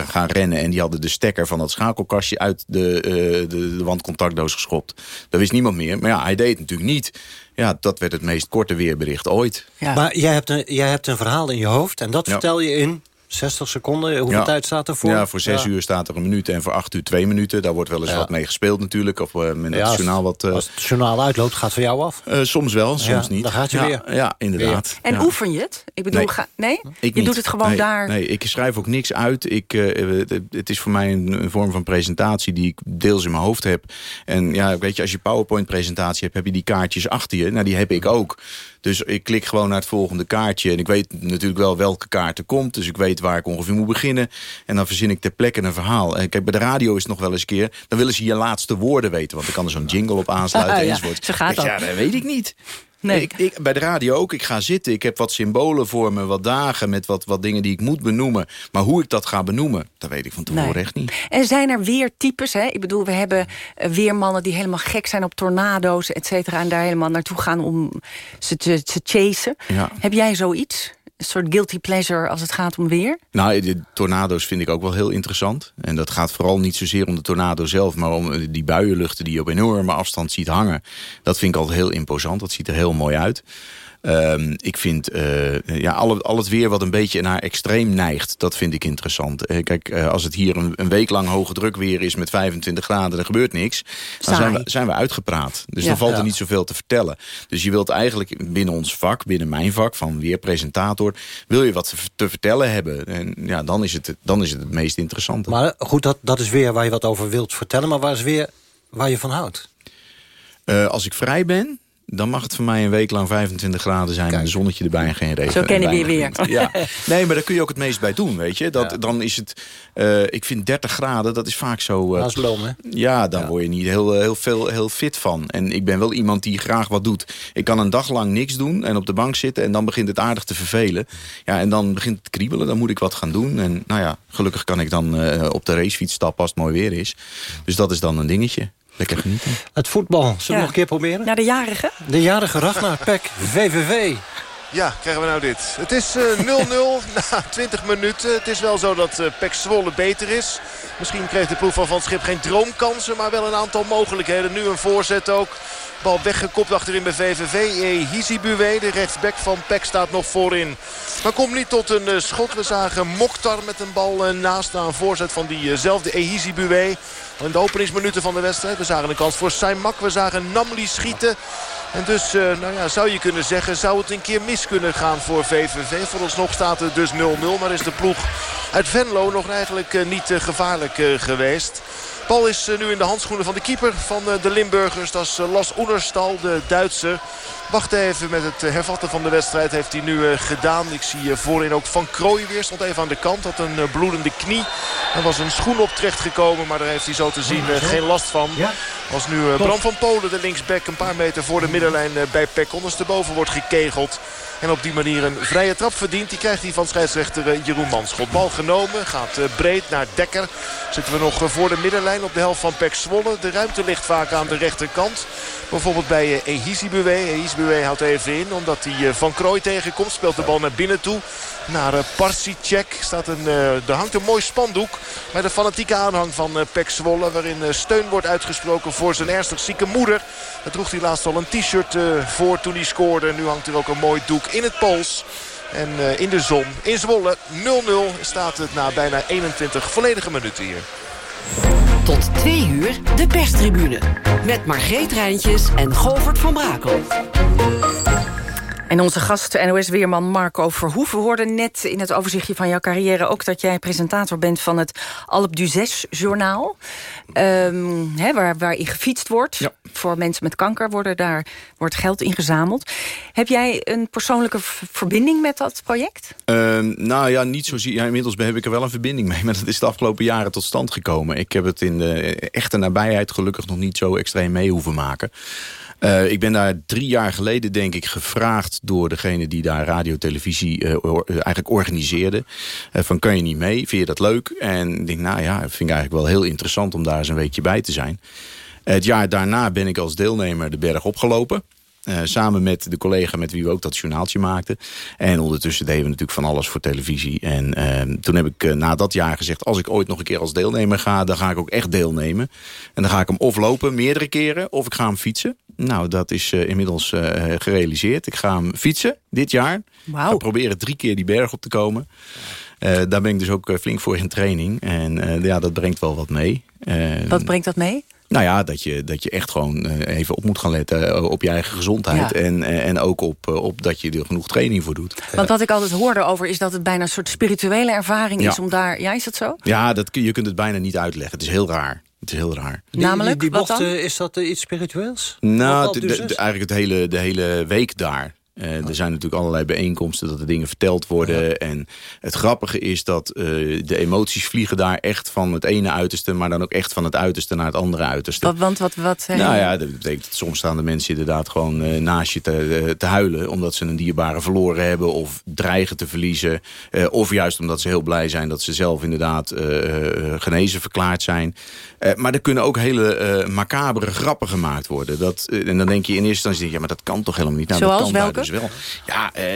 gaan rennen... en die hadden de stekker van dat schakelkastje uit de, uh, de, de wandcontactdoos geschopt. Dat wist niemand meer. Maar ja, hij deed het natuurlijk niet ja, dat werd het meest korte weerbericht ooit. Ja. Maar jij hebt, een, jij hebt een verhaal in je hoofd en dat ja. vertel je in 60 seconden. Hoeveel ja. tijd staat er voor? Ja, voor 6 uur staat er een minuut en voor 8 uur twee minuten. Daar wordt wel eens wat mee gespeeld natuurlijk. Of uh, met het journaal wat... Uh, als het journaal uitloopt, gaat voor jou af? Uh, soms wel, soms niet. Dan gaat je weer. Ja, inderdaad. En oefen je het? Ik bedoel, nee, ga, nee? Ik je niet. doet het gewoon nee, daar... Nee, ik schrijf ook niks uit. Ik, uh, het is voor mij een, een, vorm van presentatie die ik deels in mijn hoofd heb. En ja, weet je, als je PowerPoint-presentatie hebt... heb je die kaartjes achter je. Nou, die heb ik ook. Dus ik klik gewoon naar het volgende kaartje. En ik weet natuurlijk wel welke kaart er komt. Dus ik weet waar ik ongeveer moet beginnen. En dan verzin ik ter plekke een verhaal. En kijk, bij de radio is het nog wel eens een keer... dan willen ze je laatste woorden weten. Want ik kan er zo'n jingle op aansluiten Ah, ja, enzovoort. Zo gaat dat. Ja, dat weet ik niet. Nee. Ik, ik, bij de radio ook. Ik ga zitten. Ik heb wat symbolen voor me. Wat dagen met wat, wat dingen die ik moet benoemen. Maar hoe ik dat ga benoemen, dat weet ik van tevoren nee. echt niet. En zijn er weer types? Hè? Ik bedoel, we hebben weermannen die helemaal gek zijn op tornado's, et cetera. En daar helemaal naartoe gaan om ze te, te chasen. Ja. Heb jij zoiets? Een soort guilty pleasure als het gaat om weer? Nou, de tornado's vind ik ook wel heel interessant. En dat gaat vooral niet zozeer om de tornado zelf... maar om die buienluchten die je op enorme afstand ziet hangen. Dat vind ik altijd heel imposant. Dat ziet er heel mooi uit. Um, ik vind uh, ja, al, al het weer wat een beetje naar extreem neigt, dat vind ik interessant. Uh, kijk, uh, als het hier een, een, week lang hoge druk weer is met 25 graden, er gebeurt niks, dan zijn we, zijn we uitgepraat. Dus ja, dan valt ja. er niet zoveel te vertellen. Dus je wilt eigenlijk binnen ons vak, binnen mijn vak van weerpresentator, wil je wat te vertellen hebben. En ja, dan is het dan is het, het meest interessante. Maar goed, dat, dat is weer waar je wat over wilt vertellen, maar waar is weer waar je van houdt? Uh, als ik vrij ben, dan mag het voor mij een week lang 25 graden zijn... en een zonnetje erbij en geen regen. Zo kennen we je weer. Ja. Nee, maar daar kun je ook het meest bij doen, weet je. Dat, Dan is het... eh, ik vind 30 graden, dat is vaak zo... eh, lom, hè? Ja, dan word je niet heel, eh, heel, veel, heel fit van. En ik ben wel iemand die graag wat doet. Ik kan een dag lang niks doen en op de bank zitten... en dan begint het aardig te vervelen. Ja, en dan begint het kriebelen, dan moet ik wat gaan doen. En nou ja, gelukkig kan ik dan eh, op de racefiets stappen als het mooi weer is. Dus dat is dan een dingetje. Lekker genieten. Het voetbal, zullen we Ja. nog een keer proberen? Naar de jarige? De jarige Ragnar Peck, VVV. Ja, krijgen we nou dit. Het is eh, 0-0 na 20 minuten. Het is wel zo dat eh Pek Zwolle beter is. Misschien kreeg de ploeg van Van Schip geen droomkansen, maar wel een aantal mogelijkheden. Nu een voorzet ook. Bal weggekopt achterin bij VVV. Hizibuwe, de rechtsback van Pek, staat nog voorin. Maar komt niet tot een eh, schot. We zagen Mokhtar met een bal eh, naast na een voorzet van diezelfde Ehizibuwe. In de openingsminuten van de wedstrijd. We zagen een kans voor Saimak. We zagen Namli schieten. En dus eh, nou ja, zou je kunnen zeggen, zou het een keer mis kunnen gaan voor VVV. Vooralsnog staat het dus 0-0. Maar is de ploeg uit Venlo nog eigenlijk eh, niet eh, gevaarlijk geweest. Bal is eh, nu in de handschoenen van de keeper van eh, de Limburgers. Dat is eh, Las Oenerstal, de Duitser. Wacht even met het hervatten van de wedstrijd. Heeft hij nu gedaan. Ik zie voorin ook Van Krooij weer. Stond even aan de kant. Had een bloedende knie. Er was een schoen op terecht gekomen. Maar daar heeft hij zo te zien geen last van. Als nu Bram van Polen, de linksback, een paar meter voor de middenlijn bij Peck ondersteboven wordt gekegeld. En op die manier een vrije trap verdient. Die krijgt hij van scheidsrechter eh, Jeroen Manschot. Bal genomen, gaat eh, breed naar Dekker. Zitten we nog eh, voor de middenlijn op de helft van Pek Zwolle. De ruimte ligt vaak aan de rechterkant. Bijvoorbeeld bij eh, Ehizibuwe. Ehizibuwe houdt even in omdat hij Van Krooi tegenkomt. Speelt de bal naar binnen toe. Naar Parsicek staat een, er hangt een mooi spandoek bij de fanatieke aanhang van Pek Zwolle. Waarin steun wordt uitgesproken voor zijn ernstig zieke moeder. Daar droeg hij laatst al een t-shirt eh, voor toen hij scoorde. Nu hangt er ook een mooi doek in het pols. En eh, in de zon in Zwolle 0-0 staat het na bijna 21 volledige minuten hier. Tot twee uur de perstribune. Met Margreet Rijntjes en Govert van Brakel. En onze gast, NOS-weerman Marco Verhoeven... hoorde net in het overzichtje van jouw carrière... ook dat jij presentator bent van het Alp d'Huez-journaal. Ehm, hè, waar, waarin gefietst wordt. Voor mensen met kanker worden daar, wordt geld ingezameld. Heb jij een persoonlijke verbinding met dat project? Ehm, nou ja, niet zozeer. Ja, inmiddels heb ik er wel een verbinding mee. Maar dat is de afgelopen jaren tot stand gekomen. Ik heb het in de echte nabijheid gelukkig nog niet zo extreem mee hoeven maken. Eh, ik ben daar drie jaar geleden, denk ik, gevraagd door degene die daar radio-televisie eh, eh, eigenlijk organiseerde. Van, kan je niet mee? Vind je dat leuk? En ik denk, nou ja, vind ik eigenlijk wel heel interessant om daar eens een weekje bij te zijn. Het jaar daarna ben ik als deelnemer de berg opgelopen. Eh, samen met de collega met wie we ook dat journaaltje maakten. En ondertussen deden we natuurlijk van alles voor televisie. En eh, toen heb ik eh, na dat jaar gezegd... als ik ooit nog een keer als deelnemer ga... dan ga ik ook echt deelnemen. En dan ga ik hem of lopen, meerdere keren... of ik ga hem fietsen. Nou, dat is eh, inmiddels gerealiseerd. Ik ga hem fietsen dit jaar. Wauw. Ik ga proberen drie keer die berg op te komen. Daar ben ik dus ook flink voor in training. En ja, dat brengt wel wat mee. Wat brengt dat mee? Nou ja, dat je, dat je echt gewoon eh, even op moet gaan letten eh, op je eigen gezondheid. Ja. En, eh, en ook op, op dat je er genoeg training voor doet. Want wat ik altijd hoorde over is dat het bijna een soort spirituele ervaring is Ja. om daar... Ja, is dat zo? Ja, dat, kun- je kunt het bijna niet uitleggen. Het is heel raar. Het is heel raar. Die, Namelijk, die, die wat bocht, dan? is dat iets spiritueels? Nou, Alpe de- de- d'Huez? de- eigenlijk het hele, de hele week daar. Eh, Er zijn natuurlijk allerlei bijeenkomsten dat er dingen verteld worden. En het grappige is dat eh, de emoties vliegen daar echt van het ene uiterste... maar dan ook echt van het uiterste naar het andere uiterste. Wat, want wat... wat Nou ja, dat betekent dat soms staan de mensen inderdaad gewoon eh, naast je te, te huilen... omdat ze een dierbare verloren hebben of dreigen te verliezen. of juist omdat ze heel blij zijn dat ze zelf inderdaad genezen verklaard zijn. Maar er kunnen ook hele macabere grappen gemaakt worden. Dat, en dan denk je in eerste instantie, denk je, ja, maar dat kan toch helemaal niet? Nou, Zoals dat kan daar welke? Dus wel. Ja, eh,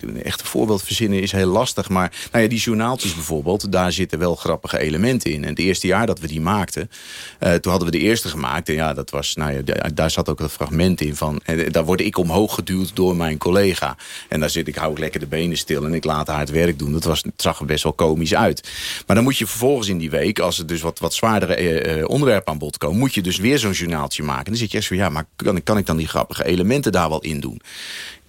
een echt een voorbeeld verzinnen is heel lastig. Maar nou ja, die journaaltjes bijvoorbeeld, daar zitten wel grappige elementen in. En het eerste jaar dat we die maakten, eh, toen hadden we de eerste gemaakt. En ja, dat was, nou ja, da- daar zat ook dat fragment in van... En daar word ik omhoog geduwd door mijn collega. En daar zit ik, hou ik lekker de benen stil en ik laat haar het werk doen. Dat was, het zag er best wel komisch uit. Maar dan moet je vervolgens in die week, als er dus wat, wat zwaardere eh, eh, onderwerpen aan bod komen... moet je dus weer zo'n journaaltje maken. En dan zit je echt van, ja, maar kan, ik- kan ik dan die grappige elementen daar wel in doen?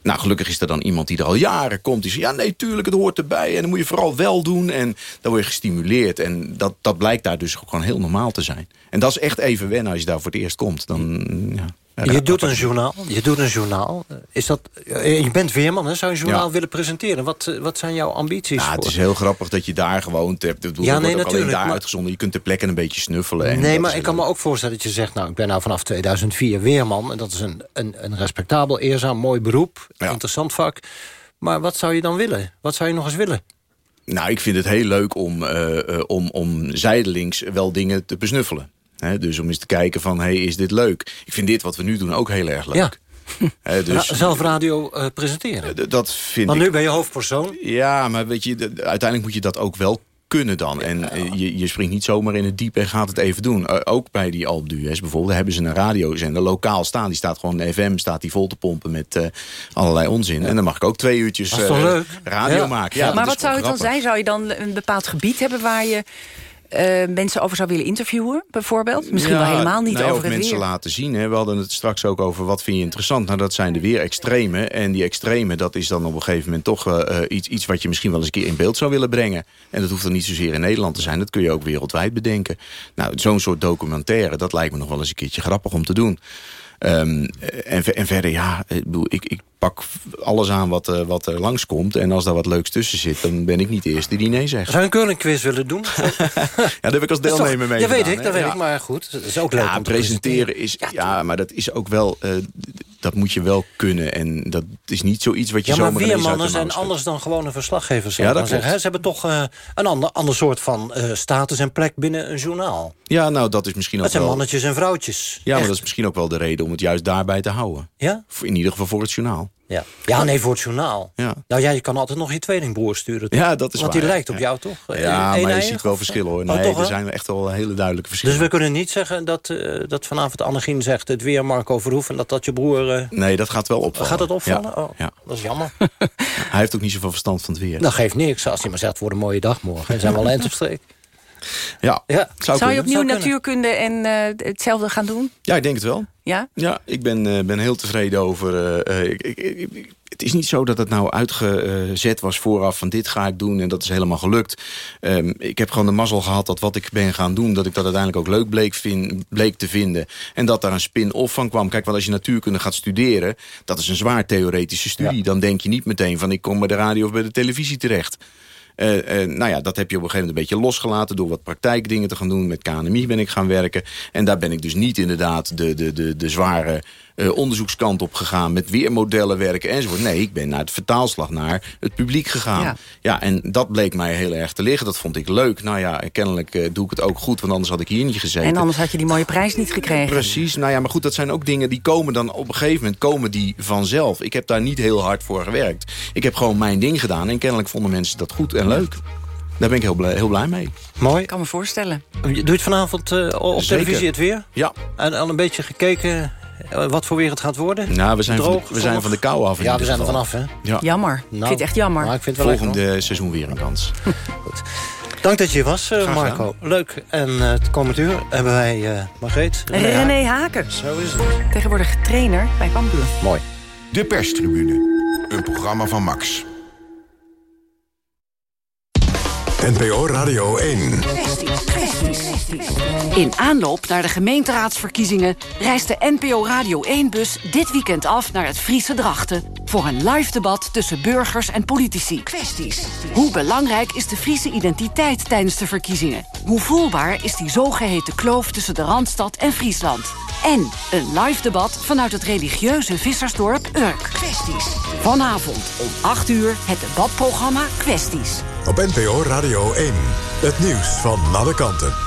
Nou, gelukkig is er dan iemand die er al jaren komt. Die zegt, ja, nee, tuurlijk, het hoort erbij. En dan moet je vooral wel doen. En dan word je gestimuleerd. En dat, dat blijkt daar dus gewoon heel normaal te zijn. En dat is echt even wennen als je daar voor het eerst komt. Dan, ja. Je doet een journaal. Je doet een journaal. Is dat, eh, je bent weerman, hè? zou je een journaal Ja. willen presenteren? Wat, eh, wat zijn jouw ambities? Nou, voor? het is heel grappig dat je daar gewoond hebt. Bedoel, Ja, dat nee, ook alleen natuurlijk, daar maar- uitgezonden. Je kunt ter plekke een beetje snuffelen. En nee, dat maar ik kan me ook voorstellen dat je zegt... nou, ik ben nou vanaf 2004 weerman... en dat is een, een, een respectabel, eerzaam, mooi beroep. Interessant vak. Maar wat zou je dan willen? Wat zou je nog eens willen? Nou, ik vind het heel leuk om, om, om zijdelings wel dingen te besnuffelen. Hè, dus om eens te kijken van, hey, is dit leuk? Ik vind dit wat we nu doen ook heel erg leuk. Ja. Hè, dus, zelf radio eh, presenteren. dat vind Want ik... nu ben je hoofdpersoon. Ja, maar weet je, uiteindelijk moet je dat ook wel kunnen dan. En eh, je, je springt niet zomaar in het diep en gaat het even doen. Eh, ook bij die Alp d'Huez bijvoorbeeld hebben ze een radiozender lokaal staan. Die staat gewoon FM, staat die vol te pompen met allerlei onzin. En dan mag ik ook twee uurtjes eh, radio Ja. maken. Maar wat zou het dan zijn? Zou je dan een bepaald gebied hebben waar je eh, mensen over zou willen interviewen, bijvoorbeeld? Misschien Ja, wel helemaal niet nou ja, over het mensen weer. laten zien. Hè. We hadden het straks ook over wat vind je interessant. Nou, dat zijn de weer extreme. En die extreme, dat is dan op een gegeven moment toch eh, eh, iets, iets wat je misschien wel eens een keer in beeld zou willen brengen. En dat hoeft dan niet zozeer in Nederland te zijn. Dat kun je ook wereldwijd bedenken. Nou, zo'n soort documentaire, dat lijkt me nog wel eens een keertje grappig om te doen. Ehm, en, ver- en verder, ja, ik, bedoel, ik, ik pak alles aan wat, eh, wat er langskomt. En als daar wat leuks tussen zit, dan ben ik niet de eerste die nee zegt. Zou je een curlingquiz willen doen? Ja, daar heb ik als Dat toch- deelnemer mee Ja, weet ik, dat weet Ja. ik. Maar goed, het is ook leuk Ja, om te presenteren is... Ja, maar dat is ook wel... eh, dat moet je wel kunnen. En dat is niet zoiets wat je Ja, maar zomaar ineens uit de weermannen mouw zijn anders dan gewone verslaggevers. Ja, dat zeggen. hè. Ze hebben toch eh, een ander, ander soort van status en plek binnen een journaal. Ja, nou, dat is misschien ook Dat zijn wel... mannetjes en vrouwtjes. Ja, maar dat is misschien ook wel de reden om het juist daarbij te houden. Ja? In ieder geval voor het journaal. Ja. ja, nee, voor het journaal. Ja. Nou ja, je kan altijd nog je tweelingbroer sturen. toch? Ja, dat is Want waar. die lijkt op Ja. jou, toch? Ja, maar je ziet wel of- verschillen hoor. Oh, Nee, toch, er zijn echt wel hele duidelijke verschillen. Dus we kunnen niet zeggen dat, eh, dat vanavond Annegien zegt... het weer Marco Verhoef en dat dat je broer... eh, Nee, dat gaat wel opvallen. Gaat het opvallen? Ja. Oh, ja. Dat is jammer. Hij heeft ook niet zoveel verstand van het weer. Dat geeft niks. Als hij maar zegt, wordt een mooie dag morgen. Dan zijn we al eind op streek. Ja, Ja. zou, Zou je opnieuw Zou natuurkunde en eh, hetzelfde gaan doen? Ja, ik denk het wel. Ja? Ja, ik ben, eh, ben heel tevreden over... eh, eh, ik, ik, het is niet zo dat het nou uitgezet was vooraf van dit ga ik doen en dat is helemaal gelukt. Ehm, ik heb gewoon de mazzel gehad dat wat ik ben gaan doen... dat ik dat uiteindelijk ook leuk bleek, vin- bleek te vinden. En dat daar een spin-off van kwam. Kijk, want als je natuurkunde gaat studeren... dat is een zwaar theoretische studie. Dan denk je niet meteen van ik kom bij de radio of bij de televisie terecht. Eh, eh, nou ja, dat heb je op een gegeven moment een beetje losgelaten... door wat praktijkdingen te gaan doen. Met KNMI ben ik gaan werken. En daar ben ik dus niet inderdaad de, de, de, de zware eh, onderzoekskant op gegaan... met weermodellen werken enzovoort. Nee, ik ben naar het vertaalslag naar het publiek gegaan. Ja. Ja, en dat bleek mij heel erg te liggen. Dat vond ik leuk. Nou ja, en kennelijk eh, doe ik het ook goed... want anders had ik hier niet gezeten. En anders had je die mooie prijs niet gekregen. Precies, nou ja, maar goed, dat zijn ook dingen die komen dan op een gegeven moment komen die vanzelf. Ik heb daar niet heel hard voor gewerkt. Ik heb gewoon mijn ding gedaan en kennelijk vonden mensen dat goed en leuk. Daar ben ik heel blij, heel blij mee. Mooi. Ik kan me voorstellen. Doe je het vanavond eh, op Zeker. televisie het weer? Ja. En al een beetje gekeken wat voor weer het gaat worden? Nou, we zijn, van de, Droog, we zijn van de kou af in Ja, we zijn er vanaf, hè? Ja. Jammer. ik Nou, vind het echt jammer. Maar ik vind het wel lekker, Volgende seizoen weer een kans. hoor. Dank dat je hier was, eh, Marco. Leuk. En eh, het komend uur hebben wij eh Margreet. René Haken. Zo is het. Tegenwoordig trainer bij Cambuur. Mooi. De perstribune. Een programma van Max. NPO Radio 1. In aanloop naar de gemeenteraadsverkiezingen reist de NPO Radio 1-bus dit weekend af naar het Friese Drachten voor een live debat tussen burgers en politici. Kwesties. Hoe belangrijk is de Friese identiteit tijdens de verkiezingen? Hoe voelbaar is die zogeheten kloof tussen de Randstad en Friesland? En een live debat vanuit het religieuze vissersdorp Urk. Kwesties. Vanavond om 8 uur het debatprogramma Kwesties. Op NPO Radio 1. Het nieuws van alle kanten.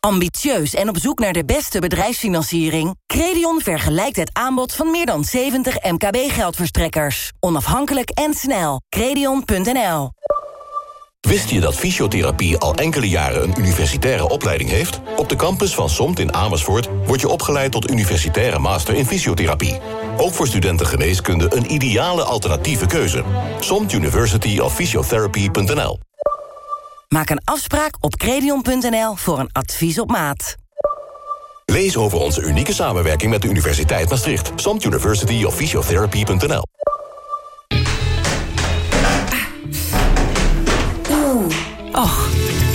Ambitieus en op zoek naar de beste bedrijfsfinanciering? Credion vergelijkt het aanbod van meer dan 70 MKB-geldverstrekkers. Onafhankelijk en snel. Credion.nl Wist je dat fysiotherapie al enkele jaren een universitaire opleiding heeft? Op de campus van SOMT in Amersfoort word je opgeleid tot universitaire master in fysiotherapie. Ook voor studenten geneeskunde een ideale alternatieve keuze. SOMT University of Physiotherapy.nl Maak een afspraak op credion.nl voor een advies op maat. Lees over onze unieke samenwerking met de Universiteit Maastricht. SOMT University of Physiotherapy.nl Och,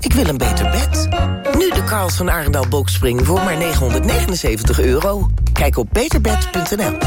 Ik wil een beter bed. Nu de Karls van Arendal Boxspring voor maar 979 euro. Kijk op beterbed.nl.